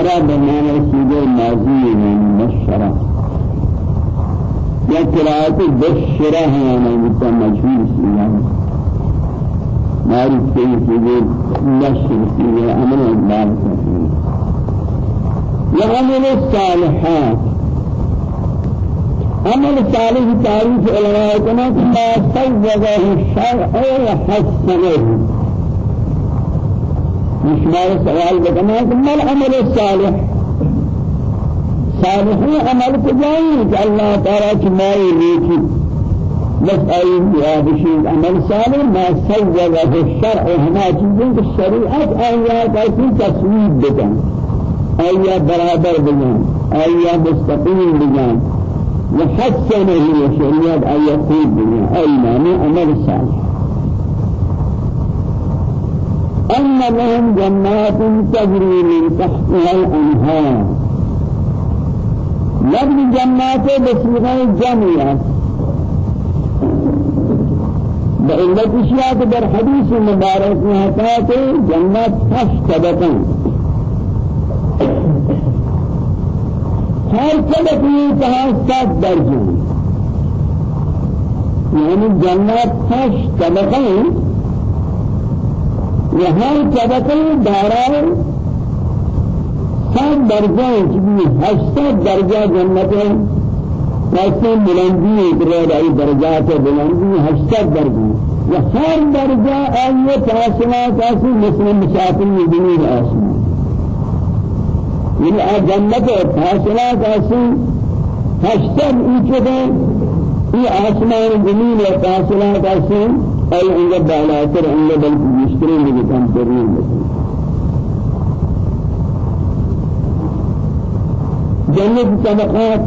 بشرى بمعنى سيدة ماضي من بشرى يا قراءة بشرى هي أنا بتا مجهول سيدة معروف كيف سيدة بشر سيدة أمر سيدة وعمل الصالحات عمل صالح تعريف علماء كما ما سوغه الشرع وحسنه مش ما سوال بكما ما العمل الصالح؟ صالح عمل كجاي الله تعالى كما يريد. بس أي بشيء عمل صالح ما سوغه الشرع وهما چیزیں کہ شریعت آیات ایسی تصویب بکن آیا برابر بجان آیا مستقیم بجان وحسنه الشريعة أن يقود بنا أي معنى عمل صالح. أن لهم جنات تجري من تحتها الأنهار. لفظ جنات بصيغة جميعة. بإلة اشياء در حديث مبارك نهتات جنات تشتبطا ہر طبقے کہاں سات درجے یعنی جنت خش طبقے یہاں طبقے دارائے سات درجہ چیزی؟ ہشتاد درجہ جنت ہے۔ کیسے بلندی اقرار آئی درجات بلندی ہشتاد درجہ و ہر درجہ آئیے فاصلہ کیسے مسلم مسافر دنیا آسمان این جنت فاصله کسی هشتم ایچه ای آسمان زمین فاصله کسی ای انجا بالاتر انجا بلکه بیشتری میگه کم ترین جنت طبقات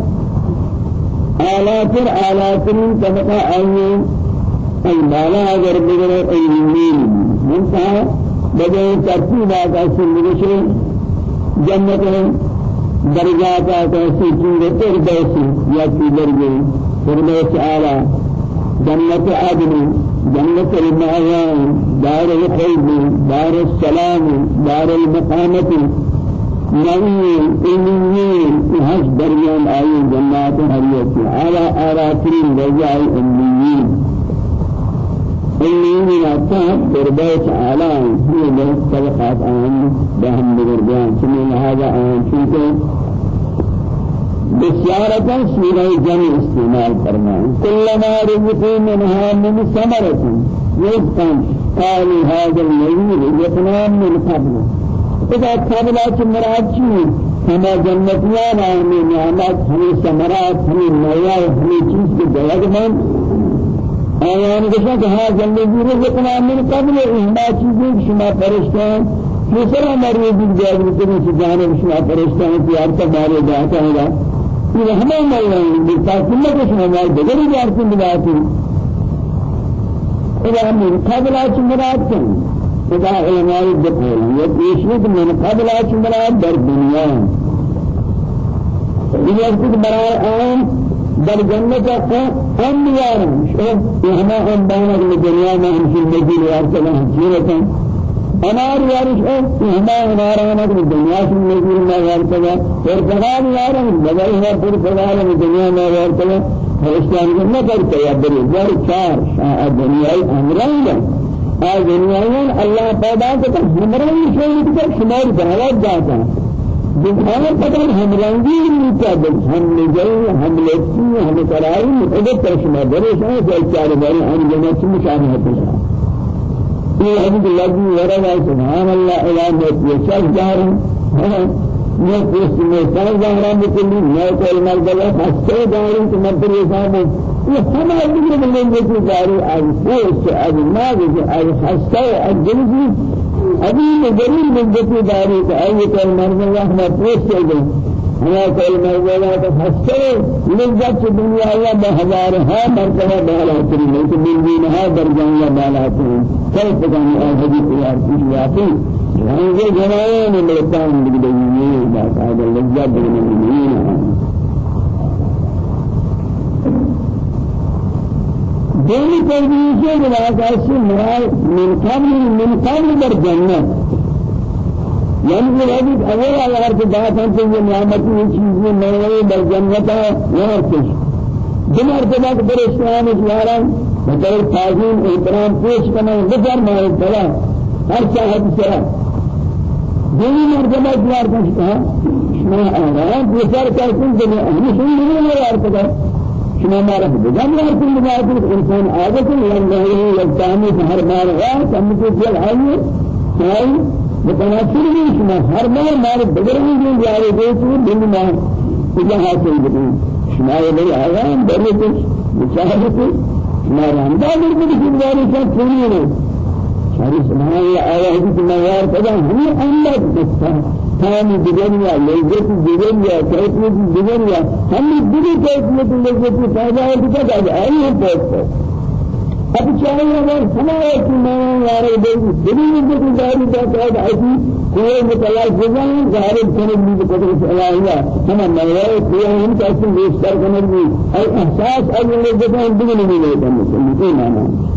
آلاتر آلاترین طبقة آئین ای بالا اگر بگره ای زمین منتها بجای ترتیب آتا سنگشن جنت درجات ایسی چیزیں فردوسی یا کی درجے. فردوس اعلی جنت جنت المعيان دار الخلد دار السلام دار المقامة. نعيم إليين هش دريان آي جنات هريتي على آراتين رجاء الأميين إني من أتاه بربيت عالم هي من طبقات آن بهم بربيان سمين هذا آن؟ شنك بسيارة سورة جمع استعمال فرمان كلما رزقوا منها من ثمرة رزقا قالوا هذا الذي رزقنا من قبل. إذا قبلات مراد شيء ہمیں جنتیاں ہمیں نعمت ہمیں ثمرات ہمیں نیا ہمیں چیز کے جلد آیان کشا کہ ہاں زندگی رزقنا من قبل. اہما چیزیں شما پرشتان دوسرا مریض جاگ کرنے سے جانب شما پرشتان کی ارتا بارے جاتا ہے یہ ہمیں ملیں گے تاکہ میں کچھ ہمارے بغیر جار سے ملاتی إذا من قبل اچ مراد کن اذا علماء یہ پیشوت من قبل اچ مراد در دنیا. یہ کچھ مراد آن در جنت هم یارم شوف یهما هم بانك الدنيا ما هم في المجيل وارسل هم جيرة انار یارش شوف یهما انارانك الدنيا في المجيل ما وارسل ورقال یارم بدأي هو پر فضال الدنيا ما وارسل فرشتان کو نہ کرتے یا بری ور چار دنیا امران آ دنیا اللہ پیدا کرتا ہمراہی شوی تو شمار بہت جاتا بخار قدر هم رنگی متعدد هم نجای هم لطفی هم کرائی متعدد ترشمه برش آن جای چار باری هم جنات مشابهت بشا یہ حدیث لفظی ورد سبحان اللہ الہ یشاک جارم میں پوست میں سال ظاہران بکلی میں کوئی مرگلہ خستے جارم تو مدر حساب یہ ہم آدمی بلیں گے کہ جاری از پوست از ماغ از خستے از جنسی ابھی دلیل مدتی داری پوچھ کل مرنے تو ہستے لذت دنیا یا بہزار ہے مرتبہ بالا تری نہیں تو دل بھی نہ درجہ یا بالا تری کل پتانی ہے حدیث یار کی یاتی ہم یہ جنائے نے ملتا ہوں بگڑی یہ بات ہے لذت دنیا دینی تربیت بنا کاسی مراد من قبل من قبل در ہے کہ أول یار کی بات ہے کہ یہ نعمت یہ چیز میں میں بل جنت ہے کچھ دمر کے بعد بڑے اسلام یاران بطور تعظیم احترام پیش کرنا بجر میں بڑا ہر چاہت سے دینی مرتبہ دیار کا کہا میں آرام یہ سر کرتے ہیں کہ ہم سن نہیں یار کہا شما مارا بجان یار کل بات انسان عادت ہے یہ لگتانی ہر بار ہے ہم کو جل ہے متناسب نہیں شما ہر بار مار بدرنی جو جائے گے تو دل میں کیا حاصل کریں شما یہ بڑے آیا بڑے کچھ مشاہدے کو شما مر کو بھی جواری سے پوری نہیں ساری سبحان اللہ آیا ہے کہ یار پتا ہمیں اللہ دستا ثاني دنيا لذت دنيا كيفية دنيا هم بدي كيفية لذت فايدة ہے کہ کیا ہے یہ پوچھتا اب چاہیے اگر ہمارے کی میں یار دے دلی میں جو داری کا قید ایسی کوئی مطلع جزان ظاہر کرنے کی قدرت الہیہ ہم میں کوئی ہم کیسے بیش کر کرنے کی اور احساس اور یہ دلی میں نہیں کرنے کی معنی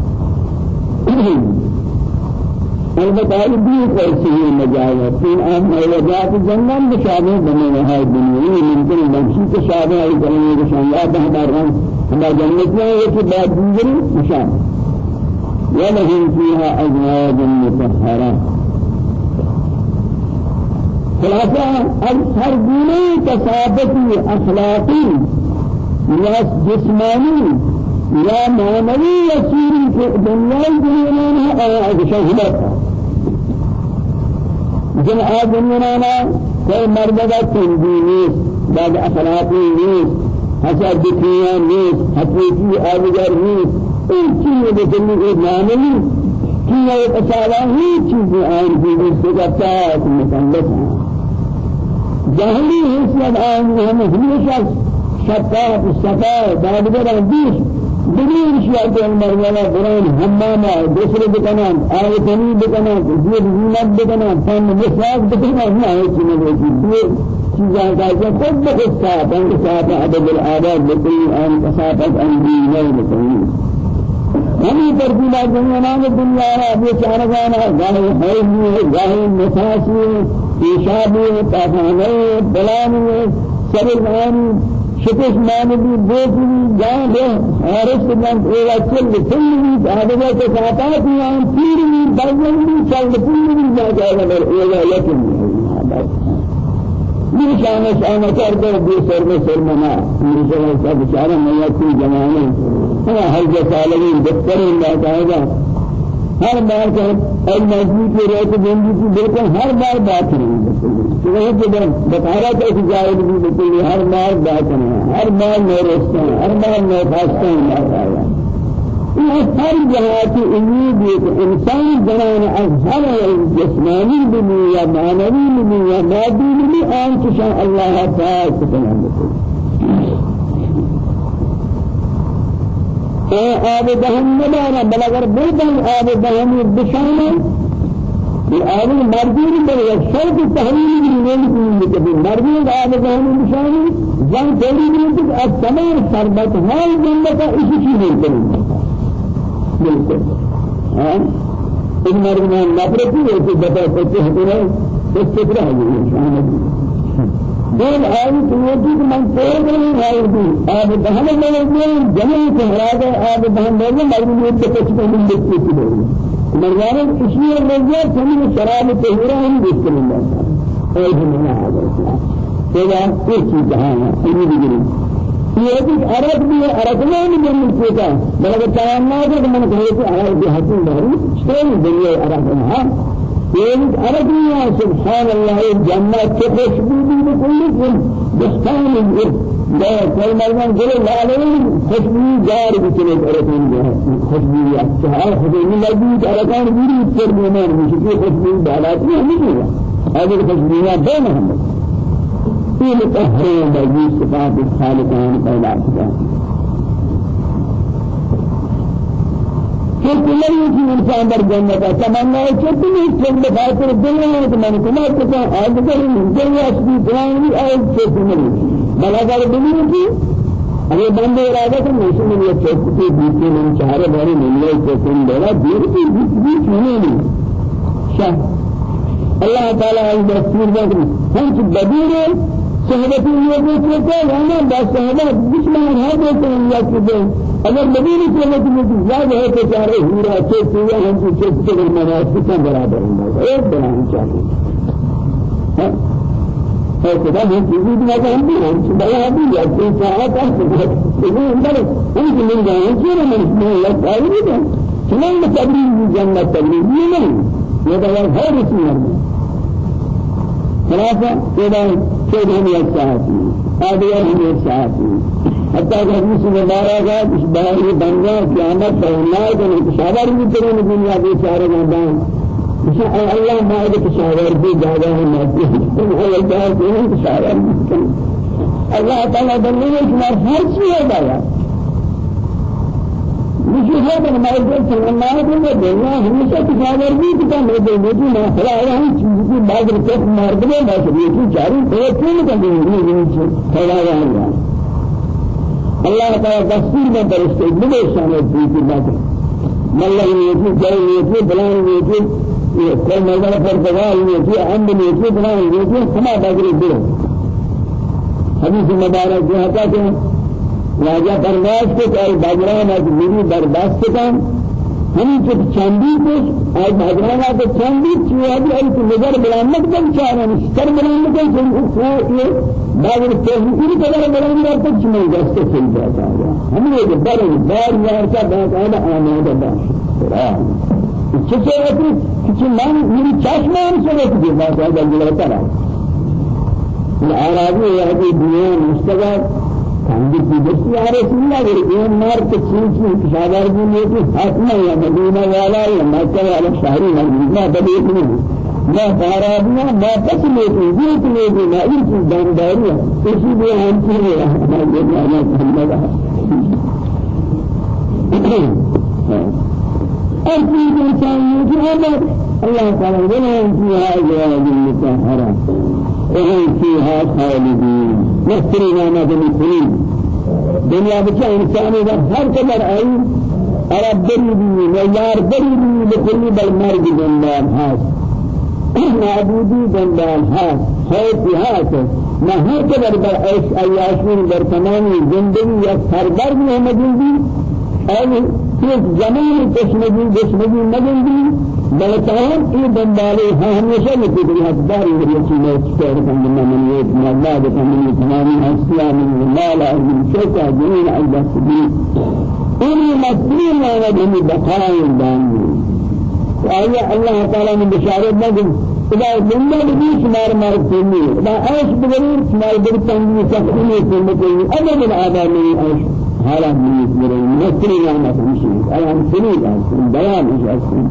البتہ بھی ایسی ہی مجال ہے تین عام مولجات جنگل مشابہ بنے ہیں دنیا ممکن منشی کے شابہ ہے کرنے کے شامل ہمارا ہمارا جنت میں ہے کہ بعد دیگر مشابہ ولهم فيها أزواج مطهرة. خلاصة هر گونه تصابتی اخلاقی یا جسمانی یا معنوی یا سیری که دنیای دنیانا آیا شهدت جن آ دنیانا کوئی مردگا تنبی نیست بعد اخلاقی نیست حسد دکھیان نیست حقیقی آبگر نیست. این چیز بکنی ایک ناملی کی ایک اشارہ ہی چیز آن کی جس کا تاک مکمل جاہلی حیثیت آن ہم ہمیشہ شفاف صفا دادگر اندیش. شیعہ کے مرمانہ بران حمامہ دوسرے بکنان آیتنی بکنان زیر زینت بکنان فن مساق بکنان نہ ہے چیز چیزاں کا خود بخود صاحب ان صاحب عدد الآباد بکلی آن کسافت اندی نہیں بکنی ہمیں ترجمہ دنیا دنیا ہے ابھی چارگانا گاہی حیضی ہے گاہی نفاسی ہے پیشابی ہے تافانے بلانی ہے سرزانی شکش مانبی بوٹی جان دے حارس من ایوا چل کل بھی آدھگا کے ساتھات ہی آن پیر بھی بزن بھی چل کل بھی جا جائے گا ایوا لیکن یہ شان شان کر دے بے سر میں سر منا میرے سے سب بیچارہ میں کوئی جمانے ہاں ہر جیسا لگی دفتر اللہ تعالی ہر بار کہ اور نزدیک کے رہتے زندگی کی بالکل ہر بار بات نہیں تو وہ جو بتا رہا تھا کہ جائے بھی بالکل ہر بار بات نہیں ہر بار میرے سے ہر بار میں فاستے ہیں یہ ہر جہاں کی امید ہے کہ إنسان جنان از ہر جسمانی بنی یا معنوی بنی یا مادی بنی آن چشان اللہ تعالی سبحانہ وتعالى آب دهن مدانا بل اگر بردن آب دهن بشانه الآب مردين بل شرط تحويل من كبير مردين آب دهن بشانه جان تولي من تمام سربت هاي جنة إيش شيء نہیں بالکل ہاں ان مرد نفرتی ہے کہ بتا سکتے ہیں اس فکر ہے یہ شان دین آئی تو یہ کہ من پور نہیں ہے آپ دہن میں نے جمع سے ہرا گئے آپ دہن میں مرد نے تو کچھ نہیں لکھی تھی مرزانے اس لیے مرزا سمی شراب طہورہ ہم دیکھ لیں گے اے ہمیں آ گئے تو یہ چیز ہے یہ بھی یہ بھی عرب بھی عرب میں بھی من کوتا بلکہ تمنا ہے کہ من کہے کہ عرب بھی حسن بہری شروع دنیا عرب ہے یہ عرب ہے سبحان اللہ جنت کے خوشبو بھی نہیں دستان ہے کوئی مرمان گلے لالے خوشبو جار بھی چلے عرب میں خوشبو یا چہرہ خوشبو لگی عربان بھی پر میں مشکی خوشبو بالات میں نہیں ہے اگر خوشبو بے محمد في متأهرين بجي صفات الخالقان پیدا کیا کہ کل یہ انسان در جنت ہے تمنا ہے کہ اس جنت خاطر دنیا میں تمہیں کما کہ آج کل دنیا اصلی قرآن بھی آئے کہ تم بل اگر دنیا کی اگر بندے ارادہ تو نہیں سن یہ چوک کے بیچ میں چارے بارے ہے کہ تم بڑا دیر کی بیچ بیچ نہیں شاہ الله تعالى دستور ذكر هم بدير صحبتي یہ دیکھتے ہیں یہاں بس صحبت دشمن ہے دیتے ہیں یا کہ اگر بدیر صحبت میں یاد ہے کہ چارے ہورا سے سیا ہم کی چیز کے مناسب کا برابر ہے ایک بنانا چاہیے ہے خدا نے چیزیں بھی اگر ہم بھی ہم بڑا بھی یا کہ چاہتا ہے کہ وہ اندر ہم کی من جائیں کہ من میں یا قائل ہے چنان تبلیغ جنت تبلیغ نہیں یہ تو ہے رسول اللہ خلاصة إذا شيء هم يساعدني هذا هم يساعدني حتى حديث مبارك مش باهي بنجا قيامت فهنا كان تشاور بھی کرے دنیا کے چارے میدان مش الله ما ہے تشاور بھی زیادہ ہے تو لگتا ہے کہ تشاور اللہ تعالی بندے میں ہر چیز ہے۔ مجھے ہے کہ ہمارے جو سننا ہے کہ دنیا ہمیشہ تکاور بھی کہ میں دے مجھے نہ خلا ہے ہم چیز کی بعد رکھتے مار دے نہ یہ کی جاری ہے کیوں کہ یہ نہیں خلا ہے اللہ تعالی دستور میں درستے بڑے شامل دی کی بات ملہ کہ جائے کہ بلان کہ یہ کوئی مزہ پر دوا یہ کہ ہم بھی یہ کہ بلان کہ سما بغیر دے حدیث مبارک جو ہے کہ راجا فرماش کو کہ باجران از میری برداشت کن. ہمیں جو چاندی کو آج باجران کو چاندی چوا بھی ہے کہ نظر بلانت کن چاہنا سر بلانت کن جو وہ یہ باجر تہذیب قدر بلانت کر تو چمن دست چل جاتا ہے ہم نے جو بار بار یار کا بات ہے آنے دا چیزیں ہوتی کہ من میری چشمہ سے ہوتی ہے بات ہے جلتا رہا العربي هذه دنيا مستقبل في بس يا رسول الله غير مار كتشين كشادر بن يجي حتما يا مدينة ولا يا مكة ولا شهر ما بدي منه ما بارابنا ما تسمع زيت ليه ما يجي دانداري إيش بيه هم. كذي أنا جد أنا محمد أرجو إنسان يجي أمر الله تعالى ولا فيها جواب المتahara وهم فيها خالدين نصرنا ما دمتنين دنيا بچا انسانی دا ہر قدر آئی عرب بری بھی ویار بری بھی لکلی بل مرگ دندان ہاس معبودی دندان ہاس خوف ہاس نہ ہر قدر بر عیش عیاشین در تمامی زندگی یا سربر بھی ہمیں دی اور ایک زمان کشمگی کشمگی مگن دی بلتان ای دنبالی ہاں ہمیشہ یہ کہ حداری میری چیزیں استعار کرنے میں من یہ ماللہ بکن من تمامی حسیہ من مالا من شکا جنین عیدہ سبی انہی مسلم لانا بہمی بقائیں دانی آیا اللہ تعالی نے بشارت نگن اذا دنیا بھی شمار مار کنی اذا عیش بغیر شمار بغیر تنگی سختی میں کنی ابد العذاب میں عیش حالا من يسمرين نسري لا نفسي أنا سنين أصلا بيان إيش أصلا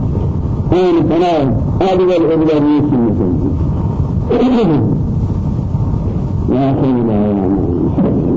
كان فنان هذا الأبدا يسمى مثلا يا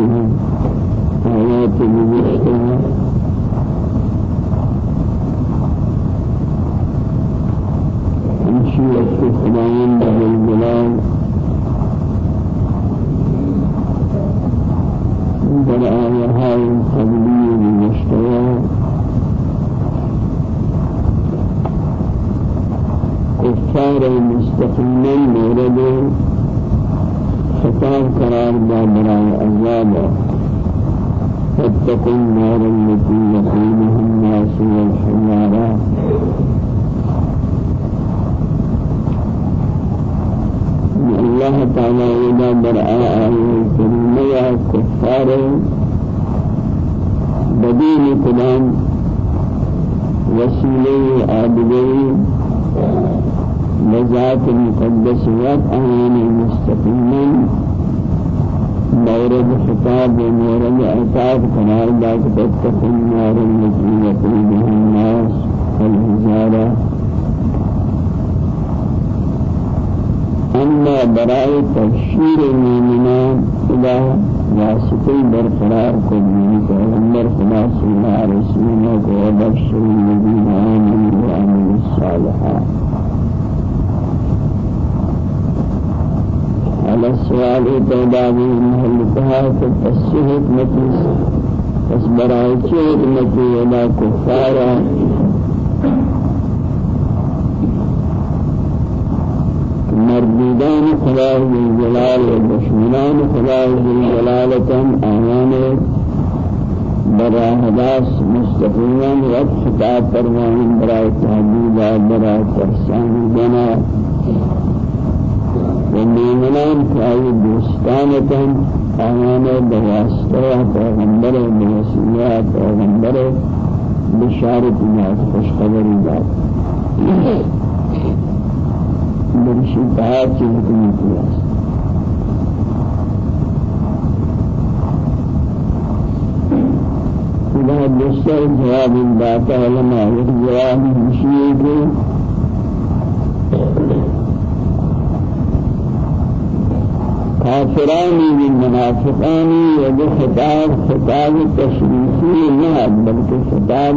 آياته آيات المجتمع مورد خطاب ومورد عتاب قرار ذات تتقوا النار التي يقودها الناس والهزارة أما براء تبشير المؤمنين إلى واسطة برقرار كل پیغمبر خدا صلى الله عليه وسلم وبشر الذين آمنوا وعملوا الصالحات. السؤال پیدا بھی محل کہ تصحیح حکمتی اس برائے چی حکمتی ادا کفارا مردودان خدا جلال و دشمنان خدا جلالتم آیان براہ داس مستقیمان رب خطاب فرمان برائے تحبیب برائے تحسان جنا ومؤمنان كأي دوستانتهم آيانا بواسطة پیغمبر بوسیلہ پیغمبر بشارت ناس خوشخبری داد برشی بہت چیز حکمی کیاس خدا دوسر جواب داتا علماء جواب مشیئے كافراني من منافقاني يد خطاب خطاب تشريفي لا بلکہ خطاب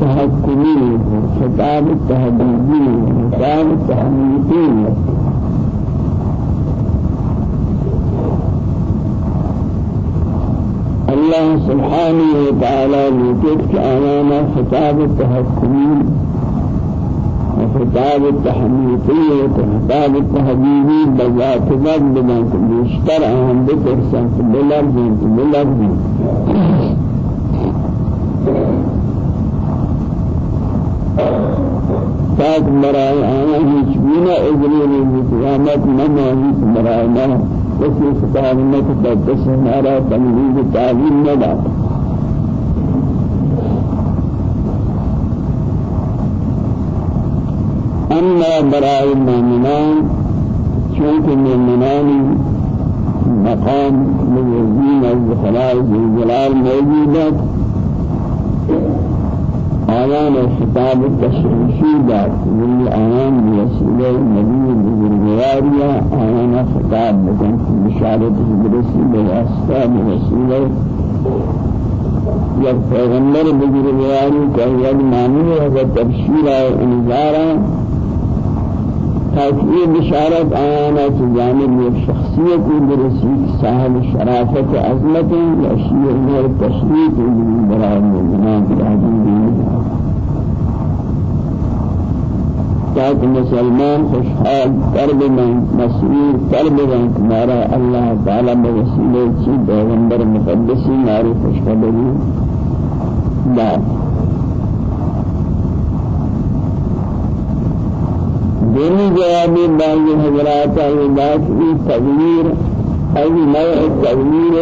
تحكمي خطاب تهديدي خطاب تحميدي الله سبحانه وتعالى يقول كأمام خطاب التحكمي خطاب التحميطية خطاب التحبيبي بذات ذات بدن بيشتر أهم بترسن بلفظ بلفظ تاک برای آیا هیچ بینا اجری قیامت نمانی برای ما کسی خطاب نکتا کسی نارا تنویز تعلیم نداد أما براء المؤمنان شوك المؤمنان مقام من الدين الزخلاء الجلال موجودة آيان الخطاب التشريشي ذات من الآيان بوسيلة النبي بزرگواريا آيان خطاب بكم بشارة برسي بواسطة بوسيلة یک پیغمبر بزرگواری کہ یک معنی ہے تبشیر انذارا تاکہ بشارت آنا کی جانب ایک شخصیت برسی صاحب شرافت عظمت یا شیر میں تشریف برای مومنان کی عظیم تاکہ مسلمان خوشحال قرب میں مسرور قرب میں تمہارا اللہ تعالی بوسیلے چی پیغمبر مقدسی ناری خوشخبری دار دینی جوابی باقی حضرات آئی باقی تغییر ای نوع تغییر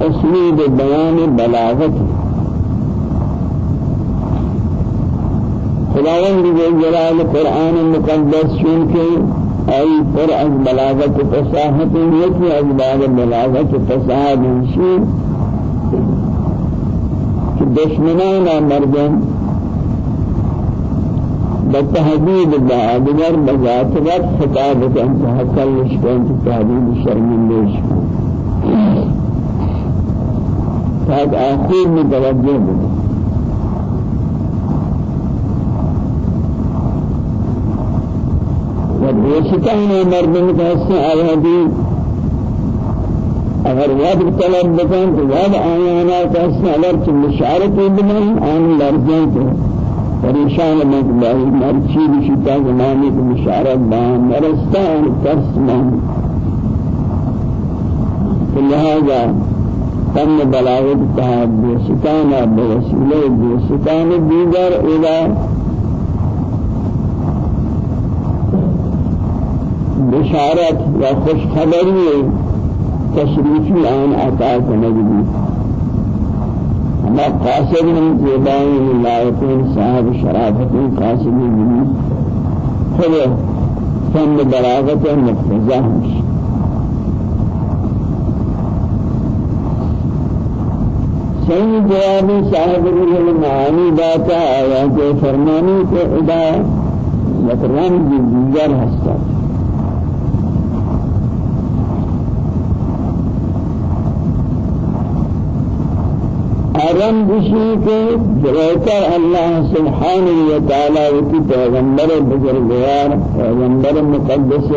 اسلوب بیان بلاغت. خداوند جلال قرآن مقدس از بلاغت فصاحت یکی از باب بلاغت فصاحت انشی کہ دشمنان مردم بالتهديد بأدبر بذات وقت خطابة أنت حصل لشكين تهديد شرمندش هذا آخر متوجه بده وبيشتهنا مردم كهسن آياتي اگر یاد طلب بکن تو یاد آیانا کہسن اگر چل شعرتی بنن آن لرزیں تو پریشان مت لائی مرچی بشتا زمانی کو مشارت بان مرستان ترس من. لہذا تم بلاغت تحاد بستانا بوسیلہ بستان دیگر الہ بشارت یا خوش خبری تشریفی آن عطا کنگی. ہما قاصد ہم زیبائیں لائقین صاحب شرافت قاصدی بھی خود فن بلاغت مقتضا ہمش صحیح جوابی صاحب رجل معانی داتا آیا کہ فرمانی کے ادا یکرم دیگر ہستا. حرم بشی کے بروتر اللہ سبحانہ و تعالی کی پیغمبر بزرگوار پیغمبر مقدس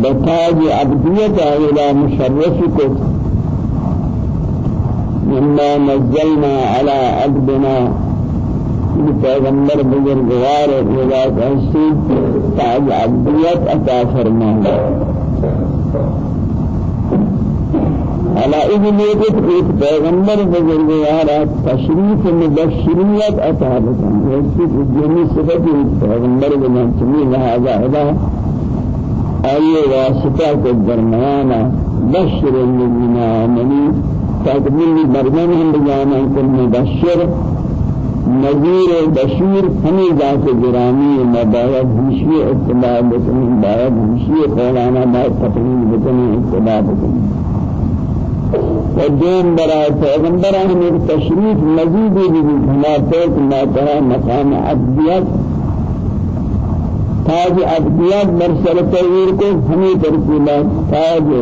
بتاج عبدیت إلى مشرف کو۔ مما نزلنا على عبدنا۔ پیغمبر بزرگوار تحسید تاج عبدیت عطا فرمانا على إذن ایک پیغمبر بزرگ یارا تشریف مبشریت عطا بکن یکی جنی صفت ایک پیغمبر بنا چمی لہذا ادا آئیے واسطہ کے درمیانا بشر الذین آمنی تاکہ مردم ہم بجانا کن مبشر. نذیر بشیر ہمیں ذات گرامی مباید ہمشی اتباع بکنی باید ہمشی قولانا باید تقریر بکنی اتباع بکنی ودين برای پیغمبر ہمیں تشریف مزید بھی ما ترى مقام عبدیت تاج عبدیت برسر تغیر کو ہمیں ترکیلات تاج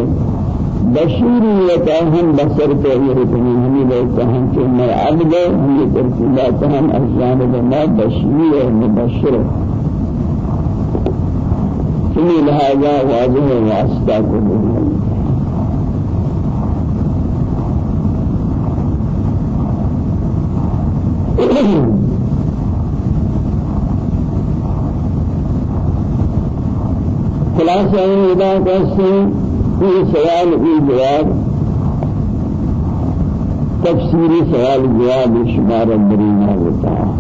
بشیریت ہم بسر تغیر کو ہمیں لئے ہم کہ میں عبد ہمیں ترکیلات ہم از ما بشیر مبشر کمی لہذا واضح واسطہ کو بہت خلاصہ ادا کرتے یہ سوال کی جواب تفسیری سوال جواب شمار برینا ہوتا ہے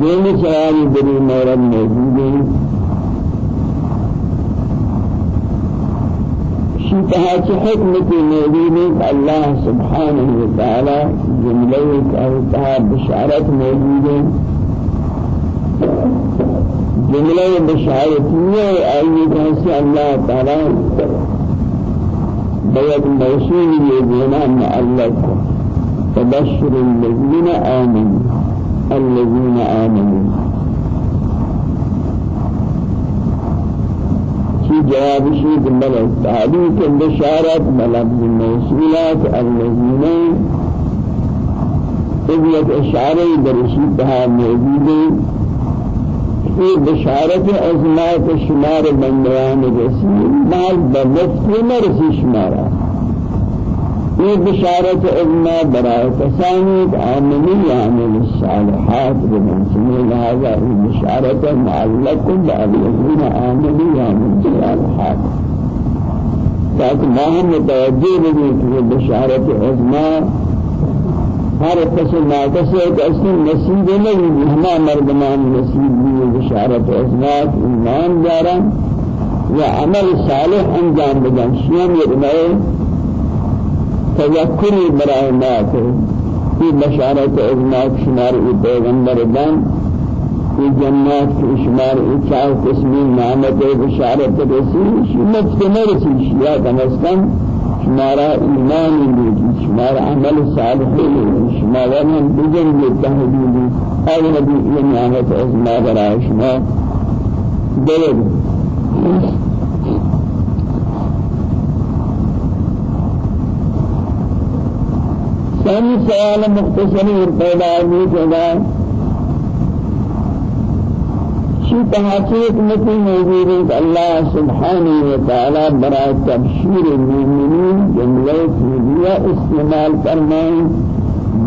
دین سوال بری مورد موجود ہے شيء حكمة موجودة الله سبحانه وتعالى جملة أو تها بشارات موجودة. جملة بشارتية أي جنس الله تعالى. بيد موصول يجينا معلق. تبشر الذين آمنوا. الذين آمنوا. في جواب شيء بل تعليق البشارات بلفظ الموصولات الذين إذ إشارة برشيد بها موجودة. في بشارة أزمات الشمار بندوان الرسول مال بمفت مرسي شمارا یہ بشارت علما برائے تسانید عاملی عامل الصالحات بمنسمی لہذا یہ بشارت معلق بالذین عاملی عامل الصالحات تاکہ ما ہم متوجہ بگی کہ یہ بشارت علما ہر قسم ناقص ہے کہ اس نصیب نہیں ہما مردمان نصیب بھی بشارت علما ایمان دارا یا عمل صالح انجام بدن. شیام یہ تذكري برای ما في بشارة ازمات شمار ای پیغمبر في جنات کی شمار ای چار قسمی نعمت بشارت رسی. شمت کے مرسی شیعہ کم از کم شمارا ایمان بھی شمارا عمل صالح بھی شمارا من بجن بھی تحلیل اور نبی یہ نعمت از ما برای شما دلد ثاني سوال مختصر پیدا ہوئی شی تحقیق نتی موجود ہے اللہ سبحانہ وتعالی برای تبشیر المؤمنین جملہ فیلیہ استعمال فرمائیں۔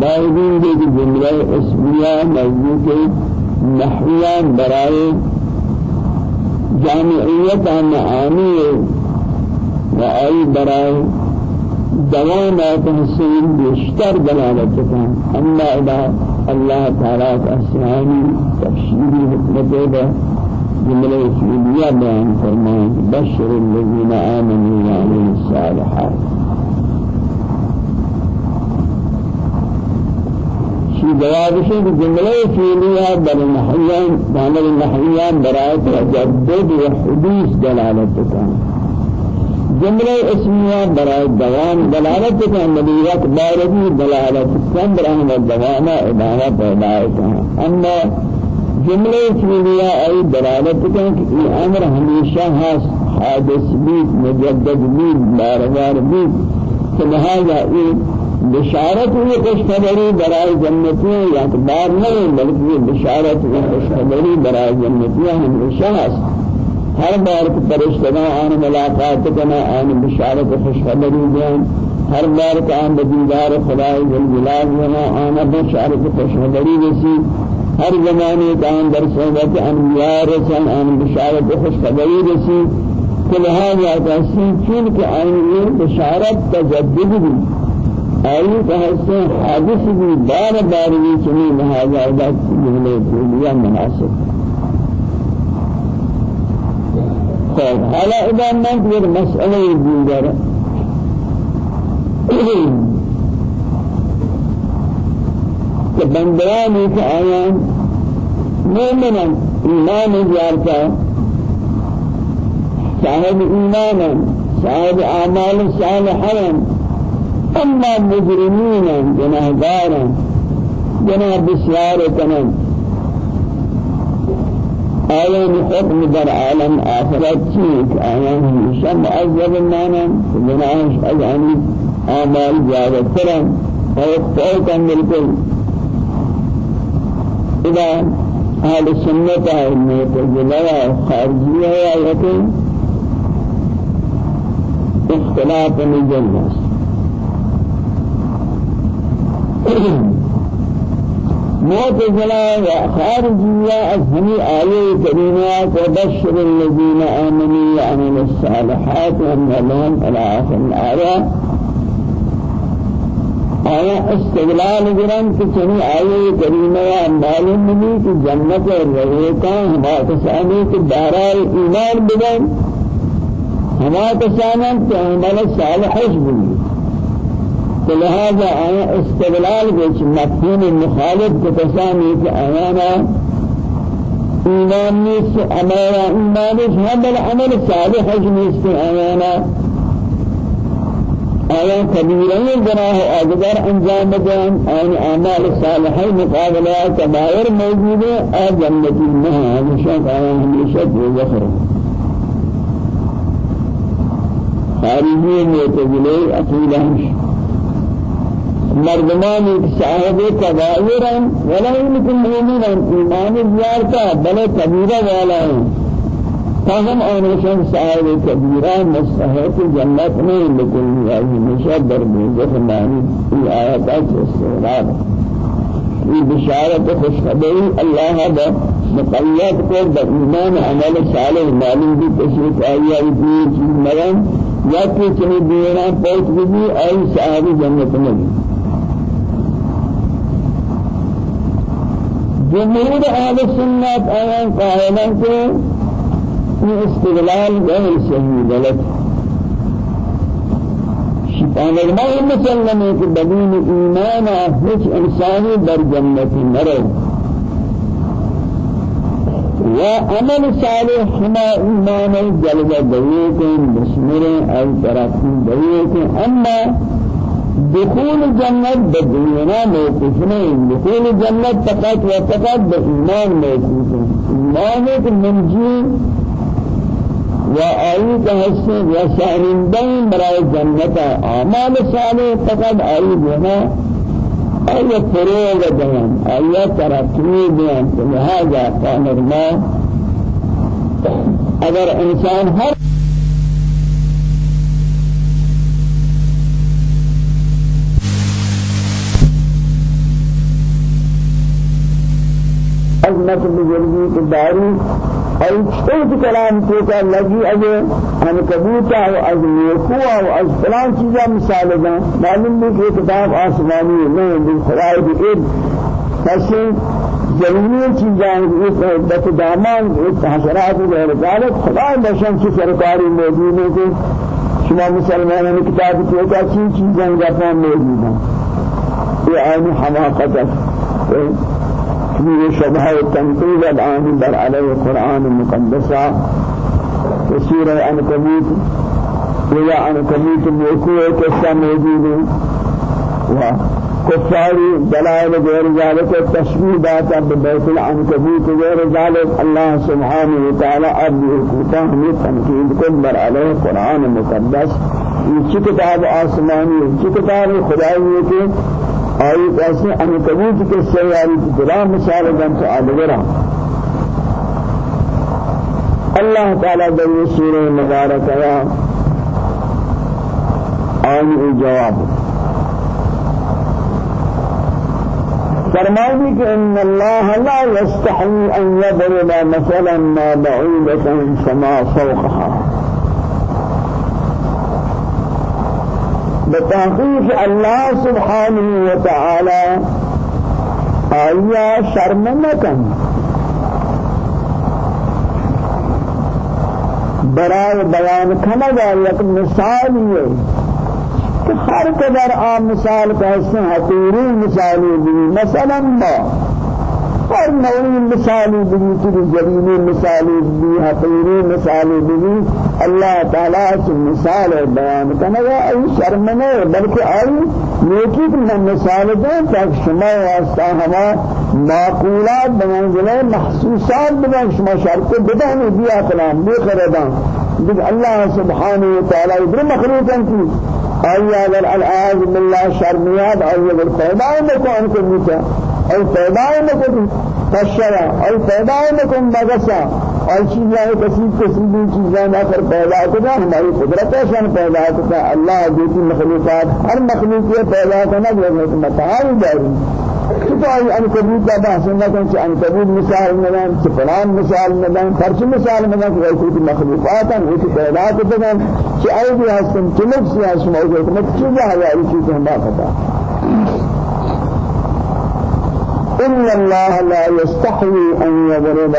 باوجود کہ جملہ اسمیہ موجود ہے۔ نحویہ برای جامعیت معانی و ای برای دوام تحسین بیشتر دلالت کن اما اذا الله تعالى أسراني تفسيري حكمته جملة فعلية بيان فرمان بشر الذين آمنوا وعملوا الصالحات. شي جواب شيء جملة فعلية بل نحيان بل نحيان برائة تجدد وحدوث دلالتك جملہ اسمیہ برای دوام دلالت کا نبیت بارگی دلالت کم برہم دوانا ادارہ پیدا ہے۔ اما جملہ اسمیہ ای دلالت کا کہ یہ أمر ہمیشہ ہاس حادث بیت مجدد بیت بار بار بیت لہذا یہ بشارت ہوئی خوشخبری برائے جنتیاں یا بار نہیں بلکہ بشارت ہوئی خوشخبری برائے جنتیاں ہمیشہ ہاس۔ ہر بار کہ فرشتگان آن ملاقات کنا آن بشارت خوشخبری دیں ہر بار کہ آن بدیدار خدای جلال ونا آن بشارت خوشخبری رسی ہر زمانے کہ آن در صحبت انبیاء رسن آن بشارت خوشخبری رسی لہذا تحسین چون کہ آن یہ بشارت تجدد بھی آئی تحسین حادث بھی بار بار چنی لہذا جملے مناسب. طيب على إذا ما في مسألة کہ بندرانی کے آیان مومنا ایمان جارتا صاحب ایمانا صاحب اعمال صالحا اما مجرمین جناهدارا جناح بسیار کنن. آيان حكم در عالم آخرت چیک آيان ہمیشہ معذب مانا جناش اجانی آمال زیادہ کرن فوقا بالکل اذا أهل السنة المعتزلة خارجية لكن اختلاف مجلس معتزلة وخارجية أفهمي آية كريمة وبشر الذين آمنوا وعملوا الصالحات وأن لهم إلى آخر الآية آية استغلال جرم كتني آية كريمة معلوم مني في جنة الرهيكا هما تسامي في دارار إيمان بدن هما تسامي في عمل الصالح بني لهذا آیا استدلال بچ مفهوم مخالف کے تسامی کہ آیانا ایمان نیست عمل ایمان ہم العمل صالح نیست آیانا آیا کبیرہ گناہ اگر انجام دیں؟ آن اعمال صالحہ مقابلہ کبائر موجود ہے اور جنتی میں ہمیشہ آیا ہمیشہ دوزخ خارجی معتزلے عقیدہ مردمان صاحب كبائرا ولا يمكن مؤمنا إيمان زيارتا بل كبيرة ولا فهم آنشان صاحب كبيرة مستحق جنة نہیں لیکن یہ ہمیشہ در دوزخ معنی یہ آیات استعراض یہ بشارت خوشخبری اللہ با مقید کو بإيمان عمل صالح معلوم بھی تشریف آئی آئی چیز مرن یا کہ چنی دینا پہنچ بھی آئی صاحب جنت نہیں. جمهور أهل السنة آيان قائلا في استغلال غير صحيح غلط شیطان ما مسلم ہے کہ بدون ایمان هیچ انسانی در جنت نرو. وعمل صالح ما إيمان جلب ديوكم بسمر أي ترقي ديوكم أما دخول الجنة بدنيا موقفين دخول الجنة فقط وفقط بإيمان موقفين إيمانك منجي کا حسن و شہرندین برای جنت. اعمال صالح فقط آئی بنا آیا فروغ بیان آیا ترقی بیان لہذا قامر ما. اگر انسان ہر عظمت بزرگی کی داری أي شيء كلام توكا لگی اگے ان کبوتا و از نیکوا و از فلان چیزا مثال دا معلوم بھی کہ کتاب آسمانی نہیں بھی خدای بھی ایک ایسے زمینی چیزاں دت دامان ایک حشرات غیر ذلك خدای بشن کی سرکاری موجود ہے شما مسلمانوں نے کتاب توکا چیز چیزاں گپاں موجود ہیں یہ عین حماقت ہے في شبه التنقيذ الآن بر عليه القرآن المقدسة وسورة عنكبوت ويا عنكبوت الوقوع كسا موجود وكفار دلائل غير ذلك التشبيه ذات ببيت العنكبوت غير ذلك الله سبحانه وتعالى أبي الكتاب من تنقيذ كل بر عليه القرآن المقدس یہ کتاب آسمانی یہ کتاب خدائی کے آئی کیسے ان کبوت کے سیاری کی بلا مثال جن تو آدگرہ اللہ تعالی در یہ سورہ مبارکہ آئی جواب۔ فرمائے کہ ان اللہ لا يستحي ان يضرب مثلا ما بعيدة فما فوقها۔ بتحقيق الله سبحانه وتعالى. آیا شرم نکن برای بیان کنگا یک مثالی ہے کہ ہر قدر آم مثال کا حسن حقیری مثالی بھی مثلا ما ہر نوعی مثالی بھی تیری جلیلی مثالی بھی حقیری مثالی بھی اللہ تعالیٰ سے مثال بیان کرنا یا ای شرم نہیں بلکہ آئی نیکی کی مثال دیں تاکہ شما واسطہ ہما معقولات بمنزلہ محسوسات بمن شما شرط بدہنی بیا کلام بے خردان. دیکھ اللہ سبحانہ وتعالی ادھر مخلوقاں کی آئی اگر العاذ باللہ شرمیات آئی اگر پیدا نکو کو نیتا أي پیدا نکن فشرا أي پیدا نکن بغسا أي چیزیں کسی کسی بھی چیزیں آخر پیدا کرنا ہماری قدرت ہے شان پیدا کرتا اللہ دیتی مخلوقات ہر مخلوق پیدا کرنا جو حکمت ہے داری. أي ان کبوت کا بحث نہ کہ ان کبوت مثال نہ کہ فلان مثال نہ دیں فرش مثال نہ کہ کوئی مخلوقات ہیں وہ پیدا کرتے ہیں کہ اي بھی ہستن چلک سے اس موجود ہے چیزیں ہے یہ چیزیں ہم پتا إن الله لا يستحي أن يضرب.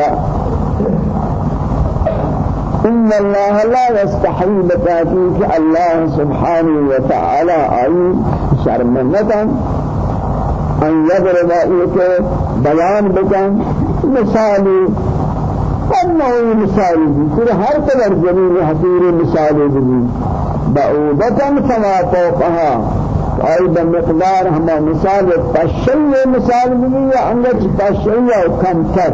إن الله لا يستحي بتأكيد الله سبحانه وتعالى أي شرمنة. أن يضرب إيك بيان بكم مثالي أنه مثالي كل هر قدر جميل حسير مثالي به بعودة فما فوقها. أي بمقدار هما مثال تشيء مثال بني يا أنك تشيء كم تر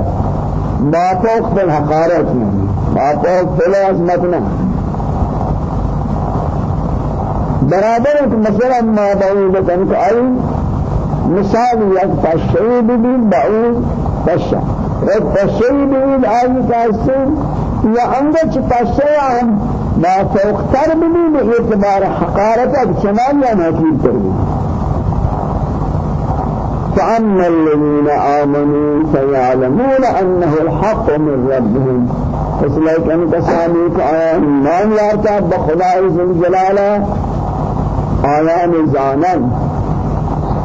ما فوق بالحقارات يعني ما فوق بالعظمتنا. برابر مثلا ما بقول لك أي مثال يا تشيء بني بقول تشيء تشيء بني أي تشيء يا أنك تشيء ما فوقتر بني باعتبار حقارتك شمال يا ناكيل تربي فأما الذين آمنوا فيعلمون أنه الحق من ربهم. فسلك أن تساميك آيان إيمان يارتا بخداء ذو الجلالة آيان زانا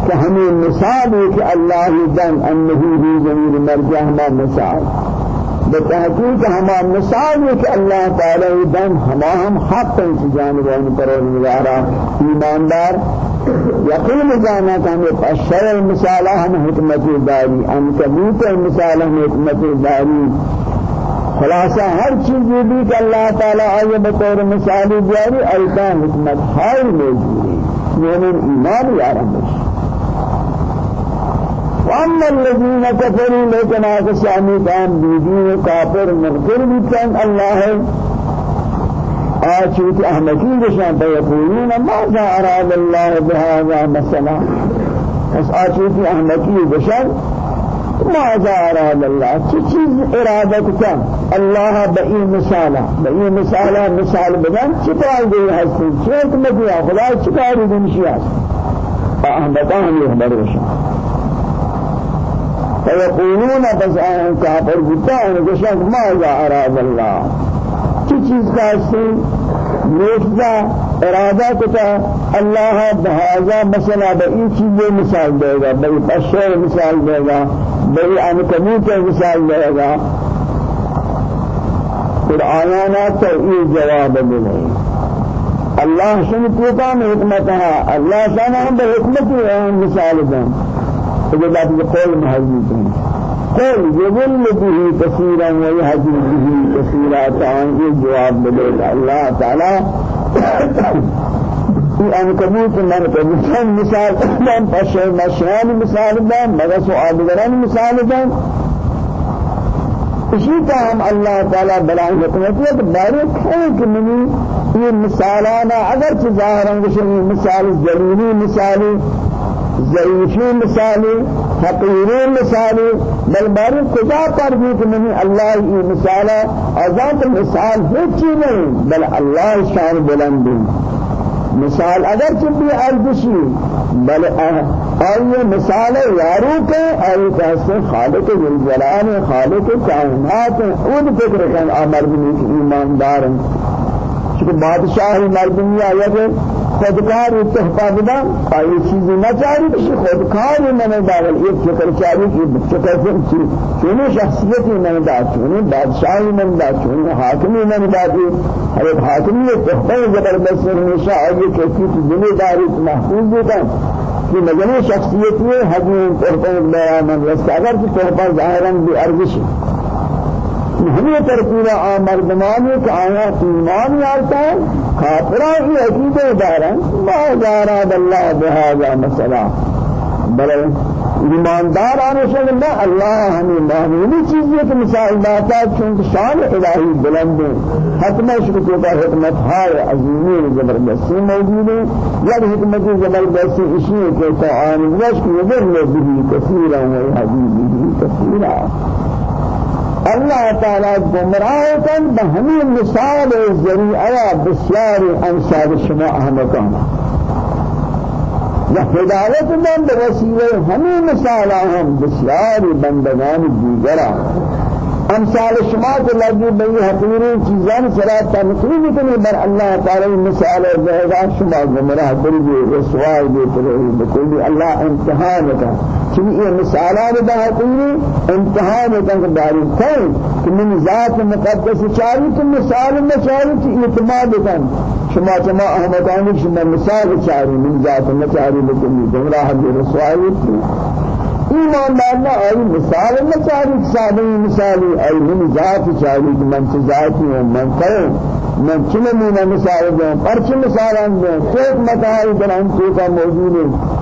كهمي مثال کہ اللہ دن انه بھی ضمیر مرجع ما مثال. بتحقیق ہما مثال ہے کہ اللہ تعالی دم ہما ہم حق ان جانب ان پروردگارا ایماندار یقین جانا کہ ہمیں اشر مثال ہم حکمت داری ان کبوت مثال ہم حکمت داری۔ خلاصہ ہر چیز یہ بھی کہ اللہ تعالیٰ آئے بطور مثالی جاری ایتا حکمت ہائی موجود ہے۔ مومن ایمان یارم بشی وأما الذين كفروا لكن آكساني كان بيدين كافر مغفر بكان الله آشوت أحمدي بشان فيقولون ماذا أراد الله بهذا مثلا بس آشوت أحمدي بشان ماذا أراد الله چیز إرادة كان الله بأي مثالا بأي مثالا مثال بدن چطور دي هستن چه حکمت یا خدا چطور دي مشي أحمدان يخبر بشان فيقولون بس آن كافر بتاعن كشك ماذا أراد الله. كي چیز کا سے نیفزا ارادہ کتا اللہ بہذا مسئلہ بئی چیزیں مثال دے گا بئی پشر مثال دے گا بئی عنکبوت مثال دے گا. پھر آیانا تو یہ جواب دے اللہ شن کوتا میں حکمت ہے اللہ شانا ہم بحکمت مثال دیں إذا بعد قول مهزمتين قول يظل به كثيرا ويهزم به كثيرا. تعالى الجواب بدل الله تعالى. في أنكبوت من كبوتان مثال من فشل مشان مثال من. مغا سؤال بغران مثال من؟ اسی ہم اللہ تعالی بلائیں حکمت ہے کہ بارک ہے کہ منی یہ مثالانا اگر ظاہراً مثال جلیلی مثالی ضعیفی مثالی حقیری مثالی بل باری کجا پر بھی کہ نہیں اللہ یہ مثال آزاد مثال ہیچ چیز نہیں بل اللہ شان بلند مثال اگر چبی ارزشی بل آئیے مثال یارو کے آئی کیسے خالق جلال خالق کائنات خود فکر کن آمر بنی ایماندار چونکہ بادشاہی مردمی آیا کہ خودکار تحفہ بدا آئی چیزی نہ چاہیے کسی خودکار نے داخل ایک فکر چاہیے کہ بچے کیسے چونی شخصیتی دا چونی بادشاہی دا چونی حاکمی دا دی حضرت حاکمی تحفہ زبردست ہمیشہ آئی کیسی کی ذمہ داری محفوظ دیتا کہ مجنی شخصیتی حجم تحفہ بیان رسول اگر کہ تحفہ ظاہراً بھی ارزش ہمیں ترکیب آمر بمانی کہ آیا ایمان یارتا ہے کافرہ ہی عقیدہ دارا. ما دارا اللہ بہذا مسئلہ بل ایماندار آنے سے اللہ ہمیں معمولی چیز ہے کہ مثال باتا چونکہ شان الہی بلند حتم شکر کا حکمت ہے عظیمی زبردستی موجود یا حکمت زبردستی اسی ہے کہ تو آن وش کی ذل بھی کثیرا و حبیبی کثیرا اللہ تعالی گمراہ کن بہمی مثال ذریعہ بسیار انصار شما احمقان و ہدایت من بوسیلہ ہمیں مثال ہم بسیار بندگان دیگرہ امثال شما کو لگی بئی حقیری چیزان سرا تنقیب کنی بر اللہ تعالی مثال زہدہ شما گمراہ کری رسوای دیتے رہی بکلی اللہ امتحان کا چنی یہ مثالان حقیری امتحان کا داری کن کہ من ذات مقدس چاری تو مثال میں چاری تو اعتماد کن. شما چما احمدانی شما مثال چاری من ذات مچاری بکلی گمراہ رسوای ایمان دارنا آئی مثال نہ چاہیے سادی مثالی آئی. من ذات چاہیے کہ من سے ذاتی ہوں من کروں من چنے مینا مثال دوں؟ پرچ مثال دوں؟ خیت متائی بنام تو کا موجود ہے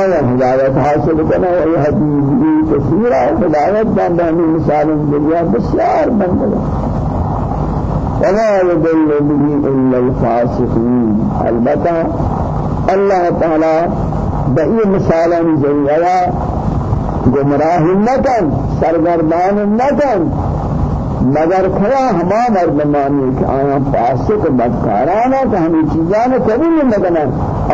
آیا ہدایت حاصل کرنا ہے حدیثی کثیرہ ہدایت باندانی مثال دنیا بسیار بندگا ولا يضل به إلا الفاسقين البته الله تعالى بأي مثالا جريئا گمراہ نکن سرگردان نکن. مگر کھڑا ہما مردمانی کہ آیا فاسق بدکارانا کہ ہمیں چیزان قبول نکنا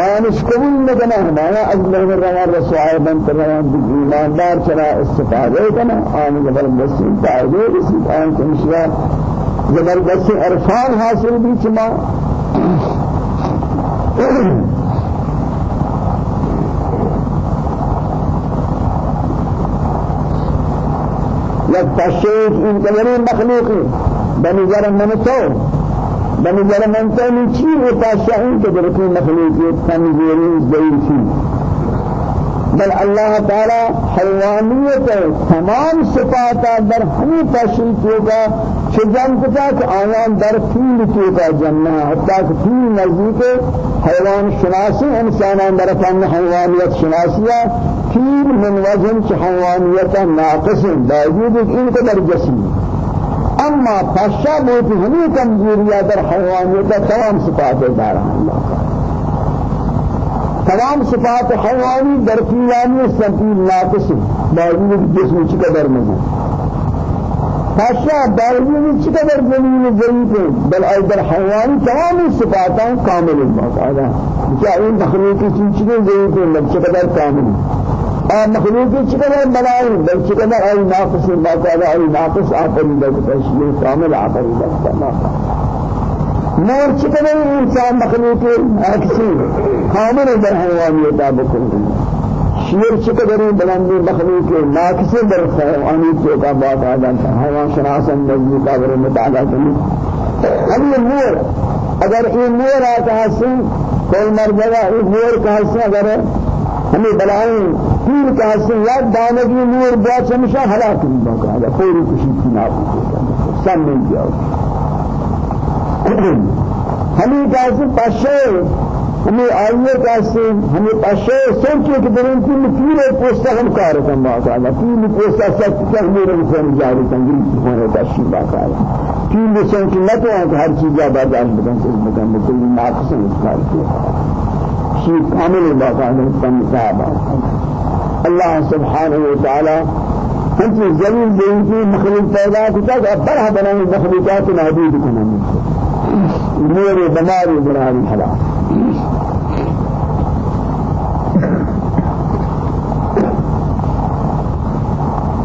آنش قبول نکنا ہمایا از لہن روان رسوائے بنت روان ایماندار چرا استفادہ کنا آن زبردستی فائدے اسی آن کنشیا زبردستی عرفان حاصل بھی چما۔ یک تشریف این کمری مخلوقی بنظر من تو بنظر من تو من چی؟ و تشریف که درکی مخلوقی تنظیری ضعیفی بل اللہ تعالی حیوانیت تمام صفات در ہمیں تشریف ہوگا جان کتا کہ آیان در فیل چوکا جنہ حتی کہ فیل نزدیک حیوان شناسی انسانان در فن حیوانیت شناسیہ فیل من وزن حیوانیت ناقص باوجود ان کو در جسم. اما پشا بہت ہمیں کمزوریہ در حیوانیت تمام صفات دارا اللہ تمام صفات حیوانی در فیلانی سنفیل ناقص. باوجود جسم چقدر مزید. خاصا باوجود چقدر زمین ضعیف ہے؟ بل ایدر حیوانی تمام صفات کامل باقاعدہ کیا این مخلوقی چیزیں ضعیف ہیں بل چقدر کامل اور مخلوقی چقدر بنائی بل چقدر ای ناقص باقاعدہ ای ناقص آفریدہ تشمیل کامل آفریدہ تمام نور چقدر انسان مخلوقی اکسی کامل در حیوانیت بکل شیر چقدر بلندی مخلوق ناقص در آنی تو کا بات آدم حیوان شناسن نزدیک اور مطالعہ کرنی۔ ہم یہ مور اگر یہ مور آتا حسن کوئی مرجعہ یہ مور کا حسن اگر ہمیں بلائیں پیر کا حسن یاد دانگی مور بہت ہمیشہ ہلاک نہیں بکا ہے پوری کشی کی نابود سب مل جاؤ۔ ہمیں کا حسن پشے ہمیں آئیے کیسے ہمیں پشے سوچے کہ برین کی پورے پوستا ہم کار کم باقاعدہ پورے پوستا سب تک میرے انسان جاری تنگی ہونے کا شی باقاعدہ پورے سوچ نہ تو ہر چیز برداشت بکن کس بکن بکل ناقص اس کار کی۔ شی کامل باقاعدہ تم صاحب اللہ سبحانہ و تعالی ہم کی زمین زمین کی مخلوق پیدا کیا کہ برہ بنائی مخلوقات محدود کنن میرے بماری بناری حلال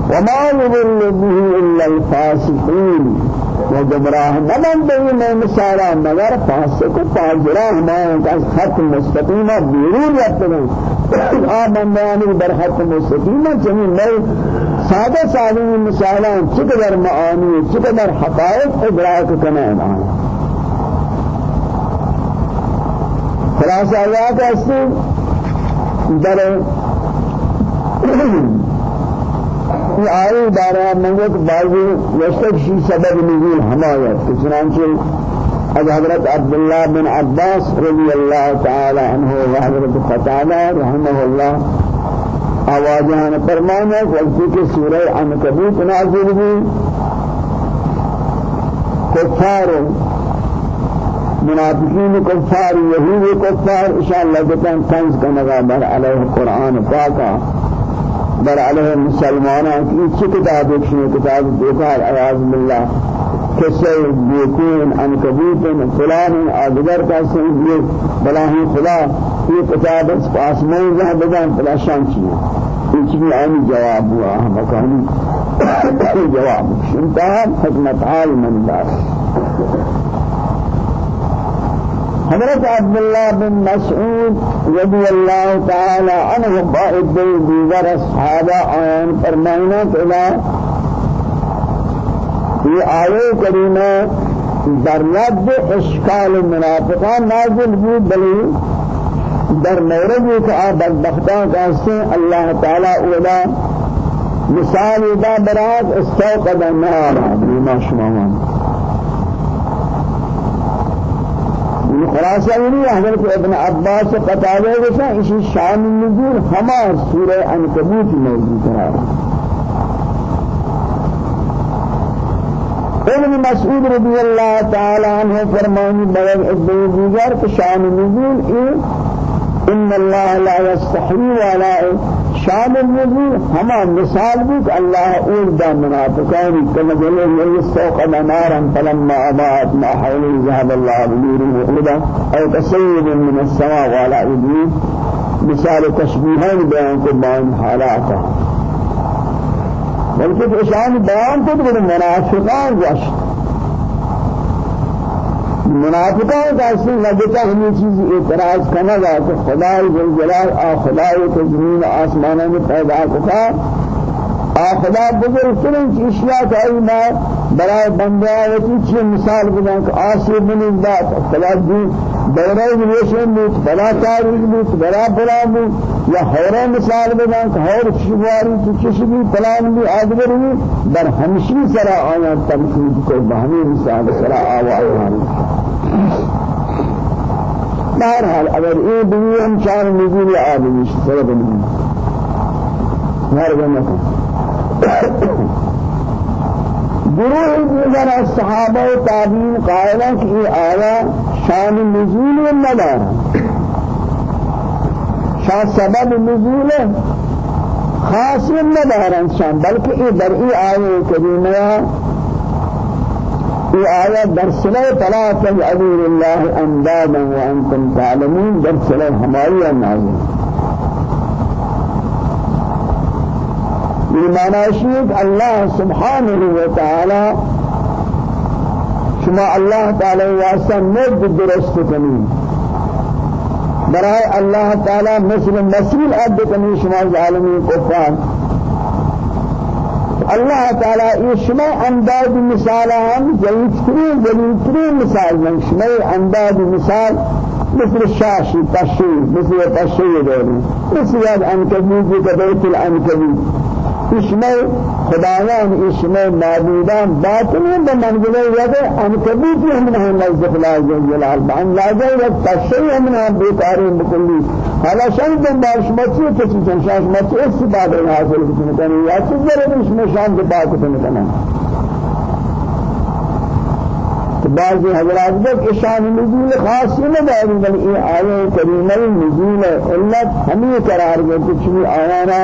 وما يضل به إلا الفاسقين وجبراه مدن بين مثالا مگر فاسق فاجرا ما كان خط مستقيم بيرون يتنون آمن در خط مستقيم جميع مل سادة سادة مثالا چقدر معاني چقدر حقائق ادراك كنا خلاصہ آیات است در یہ آئی دارا منگت بازی یشتک شی سبب نزول حمایت چنانچہ از حضرت عبداللہ بن عباس رضی اللہ تعالی عنہ و حضرت قتادہ رحمہ اللہ آوازان فرمانا وقتی کہ سورہ عنکبوت نازل ہوئی۔ کفار منافقین کفار یہود کفار انشاءاللہ کتن کنز کنگا بر علیہ قرآن پاکا بر علیہ مسلمانہ کی چی کتاب اکشنی کتاب دیکھار عیاض باللہ قصہ بیکون انکبوت فلان آدگر کا سنگ یہ بلاہی خدا یہ کتاب اس آسمان جہاں بدان فلا شان چیئے۔ یہ چیزی آنی جواب ہوا مکانی جواب۔ شنتا حکمت من دار حضرت عبد الله بن مسعود رضي الله تعالى عنه بعد دیگر اصحاب آن فرمائنا کہ یہ آیه کریمہ در رد اشکال منافقان نازل بود بلی در موردی کہ آپ بدبختان کہتے اللہ تعالی اولا مثال دا برات استوقد النار بما شمعان خلاصہ یہ حضرت ابن عباس سے قطعہ ہے اسی شان النزول ہما سورہ عنکبوت موجود ہے ابن مسعود رضی اللہ تعالی عنہ فرمانی بغیر ابن دیگر کہ شان النزول ان اللہ لا يستحي ولا شان النزول ہما مثال بھی کہ اللہ اور دا كما جلے يسوق نارا فلما اضاءت ما حوله ذهب الله بنور مخلدا أو تسيب من السماء وعلى ايديه مثال تشبيهان بيان کو بان حالاتا. بلکہ شان بیان تو منافقان وشت منافقان اصل لگتا ہمیں چیز اعتراض کرنا گا کہ خدای جل جلال آ خدای کو زمین آسمانوں میں پیدا کتا آخلا بزرگ ترین اشیاء کا اینا برای بندے آیتی چی مثال بدن کہ آسی بنی ذات فلا دی دورے ریشن بیت فلا تاریخ بیت بلا بلا بیت یا حورے مثال بدن کہ حور شبواری تو چشبی فلان بھی آدگر بھی در ہمشی سرا آیا تمثیل کو بہنی مثال سرا آوائی بہرحال اگر یہ بھی ہم چار نزول آدمی سرا بنی ہر بنا گروہ دیگر الصحابہ و تابعین قائلہ کی آیا شان نزول ندارا شان سبب نزول خاص ندارا شان بلکہ یہ در ای آیے کریمہ یہ آیا در سلح فلا تجعلوا لله اندادا وأنتم تعلمون در سلح ہماری نازل۔ ایماناشید الله سبحانه وتعالى. شما الله تعالى واسع ند درست کنید برای الله تعالى مثل مسیل عبد کنید شما ظالمین کفار. الله تعالى یہ شما انداز مثال هم ضعیفترین ضعیفترین مثال من شما انداز مثال مثل الشاشي تشي مثل تشي دوري مثل العنكبوت كبيت العنكبوت اسمه خدایان اسمه معبودان باطنی به منزله یاد انکبوت هم نه نزد خدا جل بان لازم یک تشریع هم نه بیکاری بکلی حالا شان دن باش مچی کسی شان مچی استفاده حاصل کنه یا چیز داره اسمه شان به باطن کنه بعض حضرات کو شان نزول خاص نہ داری بل یہ آیه کریمہ نزول علت ہمیں قرار دے کچھ بھی آیا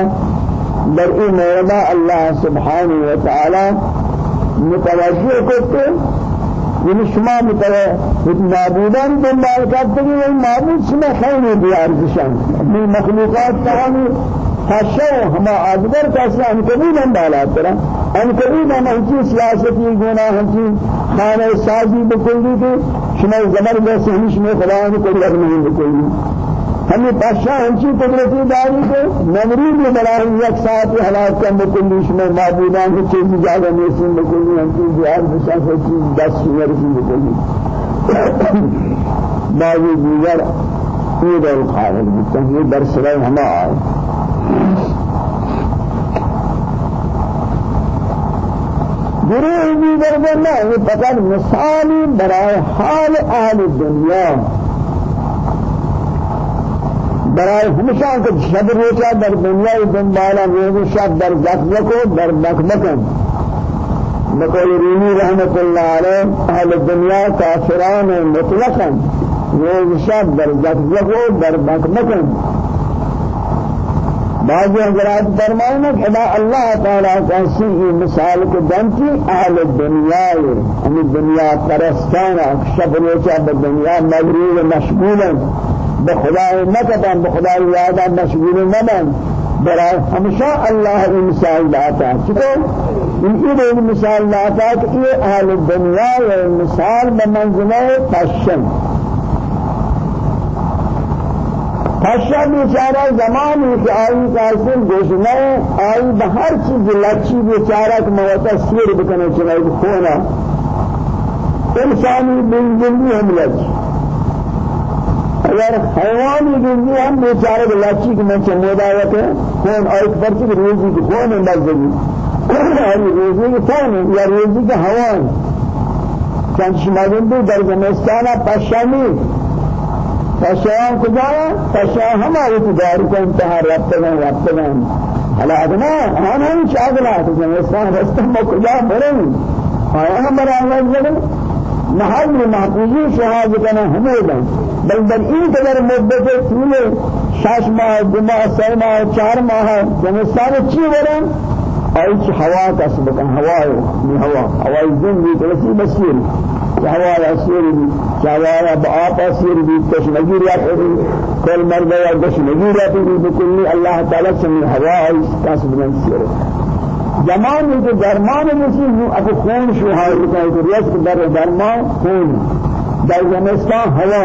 در این مورد الله سبحانه و تعالی متوجه کرتے یعنی شما معبودان دنبال کرتے کہ وہ معبود شما خیلی بیارزشان اپنی مخلوقات تمامی خشو ہما آدگر کیسے ان کبھی نہ ڈالا ترا ان کبھی نہ ہنچی سیاستی گناہ ہنچی خانہ سازی بکلی کے شما زبردست ہمیش میں خدا کوئی لگ نہیں بکلی ہمیں بادشاہ ہنچی قدرتی داری کو نمرود میں بلائی یک ساعت حالات کا مکلیش میں معبودان کی چیز جاگہ نیسین بکلی ہنچی جہاز بشاہ سے چیز دس سنرسی بکلی بعضی دیگر عید القائل بکن یہ در سرائی ہما آئے۔ گروہ دیگر بنا یہ فقط مثالی برای حال اہل دنیا۔ برای ہمیشہ کہ شب روچا در دنیا دنبالا روز شب در زخم کو در بکمکن بقول رومی رحمت اللہ علیہ اہل دنیا کافران مطلقا. روز در زخم کو در بکمکن بعض حضرات فرمائیں کہ اللہ تعالیٰ کا سی مثال کے دنتی اہل دنیا ہمیں دنیا پرستانا شب روچا دنیا مغرور مشغولا بخدای نکدن بخدای یادن مشغول نبن برای ہمیشہ اللہ کی مثال چکو ان کی ایک مثال ہے کہ یہ اہل دنیا یہ مثال بمنزلہ پشن. پشن بیچارہ زمانی کہ آئی کارسل گوشنے آئی بہر چیز لچی بیچارہ کہ موتا سیر بکنے چلائی خونا انسانی بن جلدی ہم لچی اگر حیوانی گندی ہم بیچارے بلاچی کہ میں چمودا ہوتے کون ایک پرچی کی روزی کی کون انداز دیں اور روزی کی کون یا روزی کی حیوان چند شمالین بھی در زمستانا پشامی پشایان کجایا پشایان ہماری تجاری کا انتہا ربتگان ربتگان حالا ادنا آن ہم چاگلا زمستان رستہ میں کجا مریں آیا ہم برای اللہ محل محفوظی شهاد کنا ہمیدہ بل در این قدر مدت طول شش ماہ دو ماہ سه ماہ چار ماہ زمستان چی ورن ایچ ہوا کسب کن ہوا ہے ہوا ہوا زن بھی تلسی بسیر. ہوا اسیر بھی چاوا بآب اسیر بھی تشنگیر یا کل مرد یا تشنگیر یا بکلی اللہ تعالی سے ہوا کسب کن سیر. زمانی که درمان مسلم اگه خون شوهر بکنه که ریاض در درمان خون. در زمستان هوا.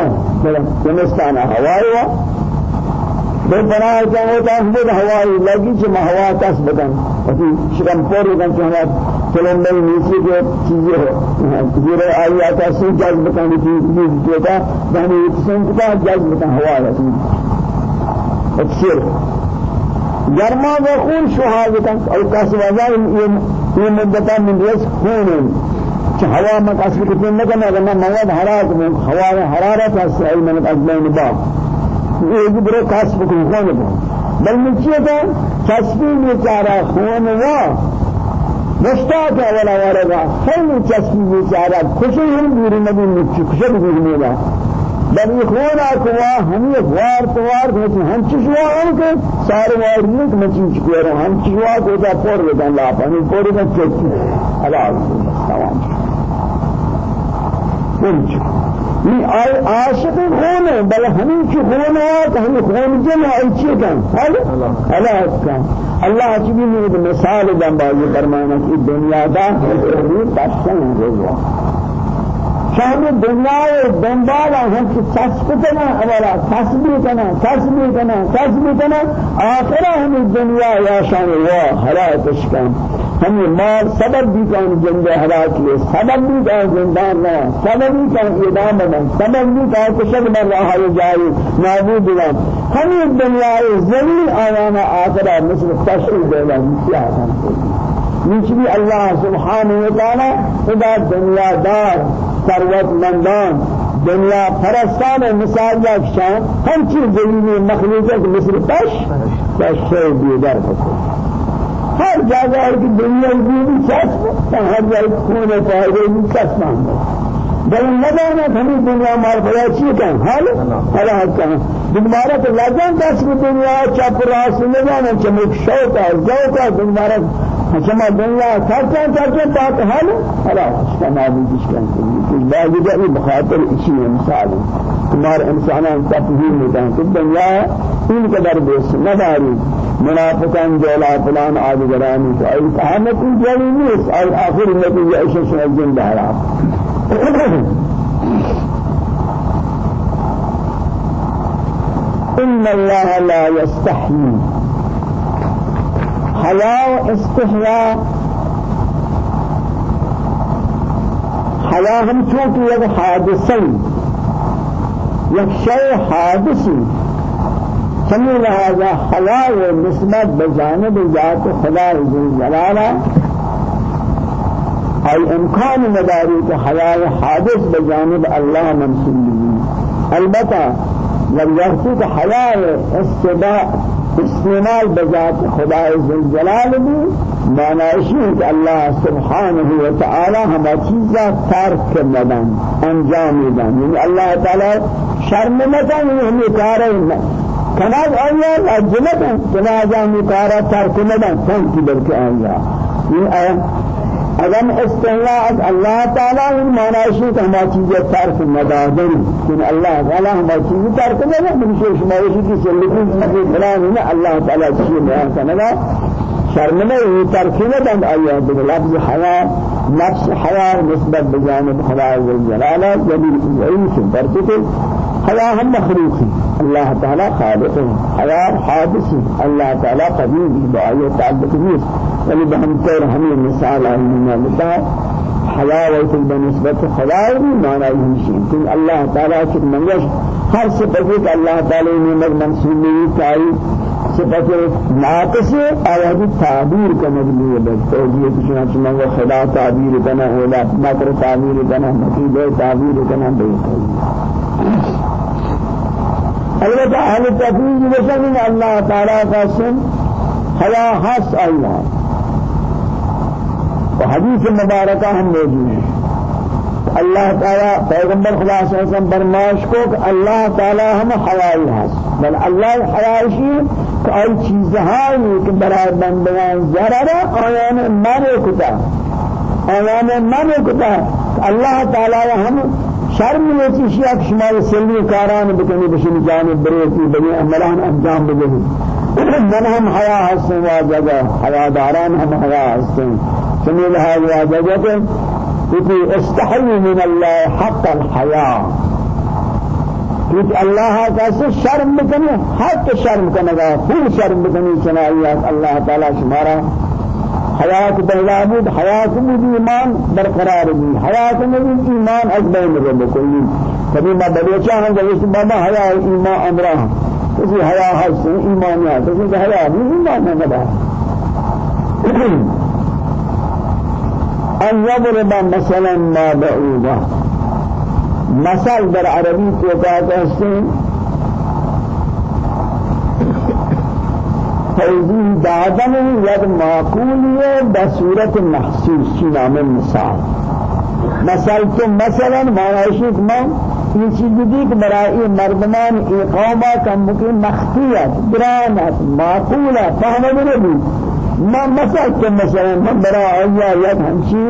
زمستان هوای و. کا ہوتا ہے خود ہوائی لگی چھ ہوا کس بدن. اسی شرم پور کن چھ ہوا چلن میں نیچے کے چیزیں ہے زیرے آئی آتا سی جذب بکن کی چیز کیتا یعنی سن کا جذب بکن. ہوا ہے اکثر گرما و خون شهادتن أو کس وزا یہ مدتا من رزق خون چه هوا ما کسی کتن نکنه اگر من مواد حرارت من هوا حرارت هست ای من از بین با یہ برو کسب کو خون با بل من چیه تا کسبی بیچارہ خون وا مشتاق ولا ورگا خیلی کسبی بیچارہ خوشی ہم بیرون نبی مچی خوشی بیرون نبی بل يخون أكوا هم يغوار توار كم هم تشوا هم كه سار وار نيك مچين چكيرو هم تشوا كودا پور بدن لا پانی پور بدن چكي الله تمام كنت نی آئی عاشق خون ہے بل ہمیں کی خون ہے کہ ہمیں خون جمع ایچی کن حل اللہ کن اللہ چبی میں مثال دن بازی فرمانا کہ دنیا دا تحریر تشن ہے شام دنیا دنبال هم که کسب اولا کسب کنه کسب کنه کسب کنه آخر هم دنیا یا شان و حراتش کن هم مال سبب بھی کان جنگ حالات لے سبب بھی کان زندان نہ سبب بھی کان اعدام نہ سبب بھی کان کشد مر رہا ہے جاری نابود نہ ہم دنیا زمین آیانا آخرہ مثل دے گا کیا نیچی اللہ سبحانہ وتعالی خدا دنیا دار. ثروت مندان دنیا پرستان مثال شان ہم چیز زمینی مخلوقات مثل پش پش سے بیدار ہوتے ہر جگہ کی دنیا بھی چسپ ہر جگہ خون فائدے بھی چسپ بل ندانا ہمیں دنیا مار بڑا چیز ہے حال؟ حال ہے دوبارہ تو لازم دس دنیا چپ راس ندانا چمک شوق ہے ذوق ہے دوبارہ شما دنیا سرچا سرچا بات حل خلاص شما جس کا کچھ بعض جگہ بخاطر اسی مثال تمہار انسانان تفہیم ہے کہ دنیا ان قدر بیس نداری. منافقان جولا فلان آدگرانی تو ای کہامت ان جوی نیست. اور آخر نتیجہ ایسے سنجن زندہ إن الله لا يستحيي حیا و استحیا حیا ہم چونکہ یک حادثی یک شیء حادثی. سمی لہذا حیا و نسبت بجانب ذات خدا امکان مداری کہ حیا و حادث بجانب اللہ منصوب البتہ لم يغفق حیا استباع استعمال بذات خدا جلال بھی معنی کہ اللہ سبحانہ و تعالی ہم چیزا ترک کردن انجام دن یعنی اللہ تعالی شرم نکن ہمیں کار کناز آیا اجلت کناز ہمیں کار ترک ندن کن کی بلکہ آیا یہ اگر استعلاء از اللہ تعالی ان معنی کہ ہم چیزیں ترک کہ اللہ تعالی ہم چیزیں ترک نہ بلکہ شما کی سلیقین کی فلان نہ اللہ تعالی چیز بیان کرنا شرم میں یہ ترک نہ دن آیا لفظ حیا نفس حیا نسبت بجانب خدا جلال جلیل ضعیف برکت حیا ہم مخلوق اللہ تعالی خالق حیا حادث اللہ تعالی قدیم بآیت تعلق نیست. ولی بہم تیر ہمیں مثال آئینہ بتا حلاوت بنسبت خدای بھی معنی ہمشی کہ اللہ تعالی کی منگش ہر صفت کہ اللہ تعالی نے مر منصوبی کائی صفت ناقص آیات تعبیر کا مجموعہ ہے توجیہ کی چنانچہ منگو خدا تعبیر کنا اولا مکر تعبیر کنا مقید تعبیر کنا بے البتہ اہل تفریج بشن اللہ تعالی کا سن حیا حس اللہ حدیث مبارکہ ہم موجود ہیں اللہ تعالی پیغمبر خدا صلی اللہ علیہ وسلم برماش کو کہ اللہ تعالی ہم حوائی ہے بل اللہ حوائشی کہ ای چیزهایی کہ برای بندگان ضرر آیان من کتا آیان من کتا اللہ تعالی ہم شرم یہ چیزی کہ شما سلمی کاران بکنی بشنی جانب بریتی بنی عملان انجام بدهی من هم حیا هستن و جگہ حیا داران هم حیا هستن. سمي هذا جگہ کہ استحي من الله حق الحياة. کیونکہ اللہ کا سے شرم بکنی حق شرم کنگا خوب شرم بکنی چنائیات اللہ تعالی شمارا حیات بہلا بود حیات بود ایمان برقرار بود حیات بود ایمان از بین رو بکلی کبھی میں بلوچا ہوں کہ اس بابا حیا ایمان امرہ کسی حیا حس ایمان یا کسی حیا نہیں ایمان نہ ان يضرب مثلا ما بعوضه مثل در کو کہتے ہیں توضیح دادن یک معقولی بصورت محسوس کی نام مثال. مثل تو مثلا معنیشی کہ میں یہ چیز دی کہ برای مردمان اقامہ کا ممکن مخفیت برانت معقولہ فهمه نبی ما مثل تو مثلا من برای آیا یک ہمچی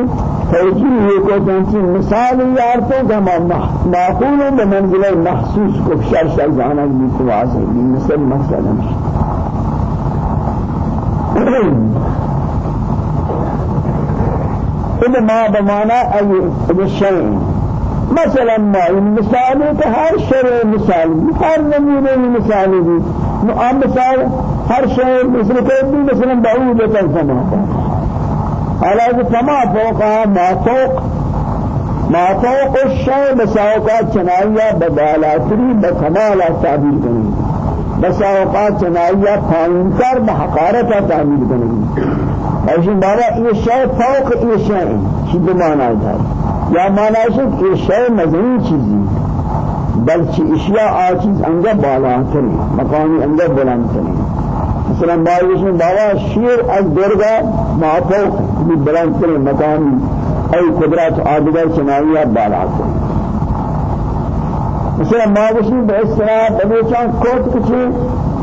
توجیه کو تنسی مثال یار تو کہ معقول بمنزل محسوس کو شر شر جانا بھی کو مثل مثلا إذا ما بمعنى أي الشيء مثلا ما المثال هر شيء مثال هر نمونه مثال بھی مثال هر شيء مثل كذي مثلا بعوضة السماء على كما فوق ما فوق۔ ما فوق الشيء بساوقات چنائیہ بدالاتری بکمال تعبیر کریں۔ بساوقات چنائیہ پائنتر بحقارت تعبیر کریں۔ ایسی مانا یہ شيء فوق یہ شيء چی بمانا ہے۔ یا مانا ہے کہ یہ شيء مزنی چیزی۔ بلکہ اشیاء آچیز انگا بالا کریں مقامی انگا بلند کریں مثلا باریش میں بابا شیر از درگا معفوق بھی بلند کرے مقامی ای قدرت آدگر چنائیہ بالا کرے مثلا ماوشی به اصطلاح بلوچان کوت کچی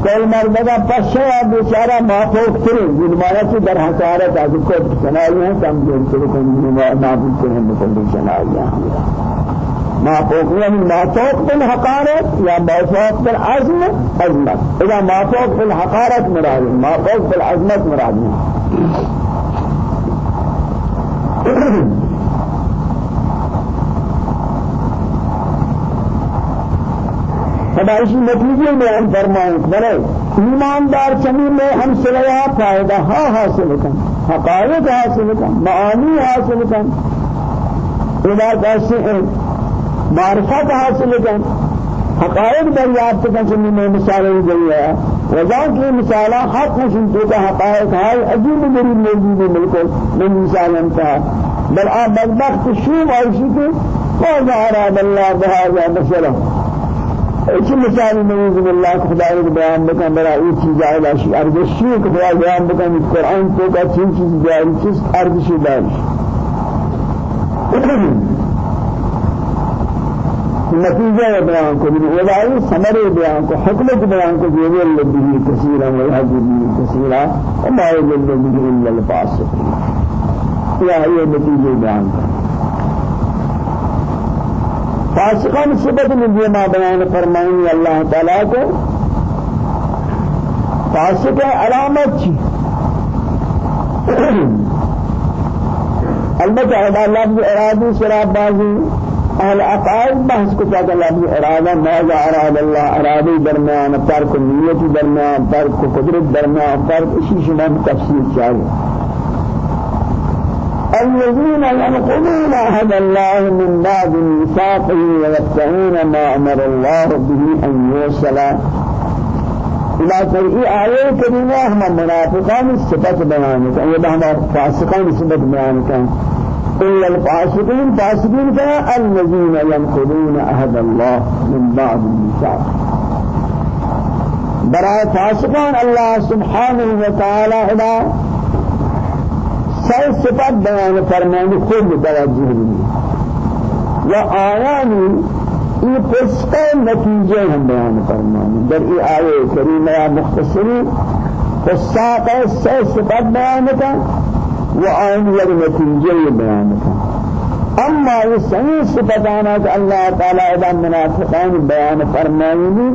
کل مردگا پشا بیچارہ معفوق کرے ظلمانہ در حقارت از کوت چنائیہ دیر کرے کنی نابود کرے مکلی چنائیہ ما فوق ما فوق بالحقارة يا ما فوق بالعزم عزمت. إذا ما فوق بالحقارة مراد ما فوق بالعزمت مراد. فدائشی نتیجے میں ہم فرمائیں بڑے ایماندار چمی میں ہم سلیا فائدہ ہاں حاصل کن حقائق حاصل کن معانی حاصل کن. اذا کیسے معرفت حاصل کن حقائق دریافت کن چنی میں مثالیں دی ہے. وجہ کی مثالہ حق نشن تو کا حقائق ہے عجیب غریب موجود ہے بالکل من مثال انتا بل آپ بدبخت شوم عائشی کے فوضا آراد اللہ بهذا مثلا ایچ مثال نعوذ بالله خدا کے بیان بکن برا یہ چیز ہے اشی ارزشی کہ خدا بیان بکن قرآن تو کا چیز چیز جاری چیز ارزشی داری نتیجہ بیان کو بھی ولائی ثمر بیان کو حکمت بیان کو ہے لبی کثیرا و یهدی کثیرا. وما يضل به الا الفاسقين یا یہ نتیجہ بیان فاسقان صفت میں ما بیان فرمائیں اللہ تعالی کو. فاسق علامت چی؟ البتہ لفظ ارادی شراب بازی. عقائد بحث کو کیا لفظ ارادہ ماذا أراد اللہ ارادی درمیان ترک نیت درمیان ترک قدرت درمیان ترک اسی شما تفسیر چاہیے الذين ينقضون عهد الله من بعد ميثاقه ويفتحون ما أمر الله به أن يوصل إلى فرعي آية كريمة هم منافقان صفات بيان كان يبقى هم فاسقان صفات بيان كان إلا الفاسقين فاسقين الذين ينقضون عهد الله من بعد الميثاق برای فاسقان الله سبحانه وتعالى إلى سر صفت بیان فرمانی خود توجه بھی و آیانی این فسق نتیجه هم بیان فرمانی در ای آیه کریمه مختصری فساق سر صفت بیان کن وآن یک نتیجه بیان اما یہ صحیح صفتانا کہ اللہ تعالی اذا منافقان بیان فرمائنی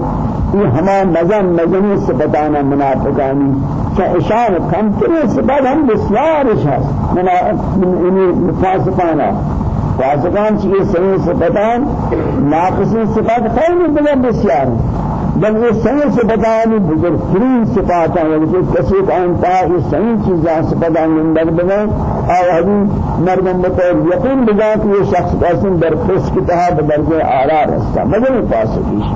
یہ ہما مزن مزنی صفتانا منافقانی کہ اشار کم تری صفت ہم بسیارش ہے من فاسقانا. فاسقان چیز صحیح صفتان ناقصی صفات خیلی بلند بسیار. بل یہ صحیح صفتان بزرگترین صفات ہیں وجہ کسی کو انتا یہ صحیح چیزاں صفتان اندر بنے اور ابھی مردم بطور یقین بجا کہ یہ شخص قسم در خس کی تہا بدرجہ آرا رستا مگر فاسقیش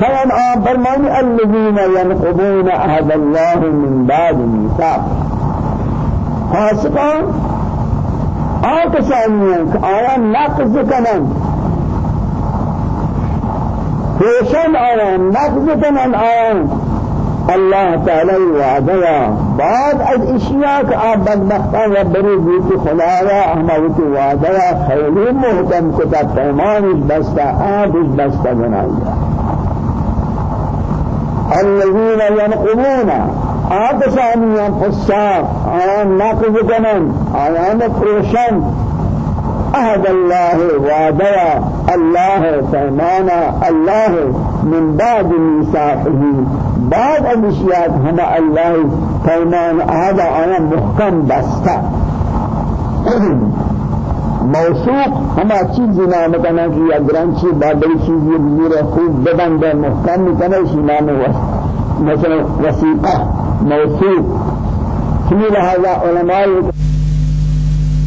كان فرمان الذين ينقضون عهد الله من بعد ميثاق فاسقان آکسانیان که آیا نقض کنن۔ پیشن آیا نقض کنن آیا الله تعالی وعده بعد از اشیاء که آب بدبختان و بری بیت خدایا احمد وعده خیلی محکم کتا پیمانش بسته آبش بسته بنایا الذين ينقضون آتشانیان فساق آیان نقض کنن آیان پروشن عهد الله وعدیا الله فرمانا الله من بعد ميثاقه. بعد الاشياء هم الله فرمان هذا آيان محكم بستا. موثوق ہما چیز نام کنا کہ یا گران چیز یہ بزیر خوب ببند محکم کنا اسی نام مثلا وسیقہ موثوق. كل هذا علماء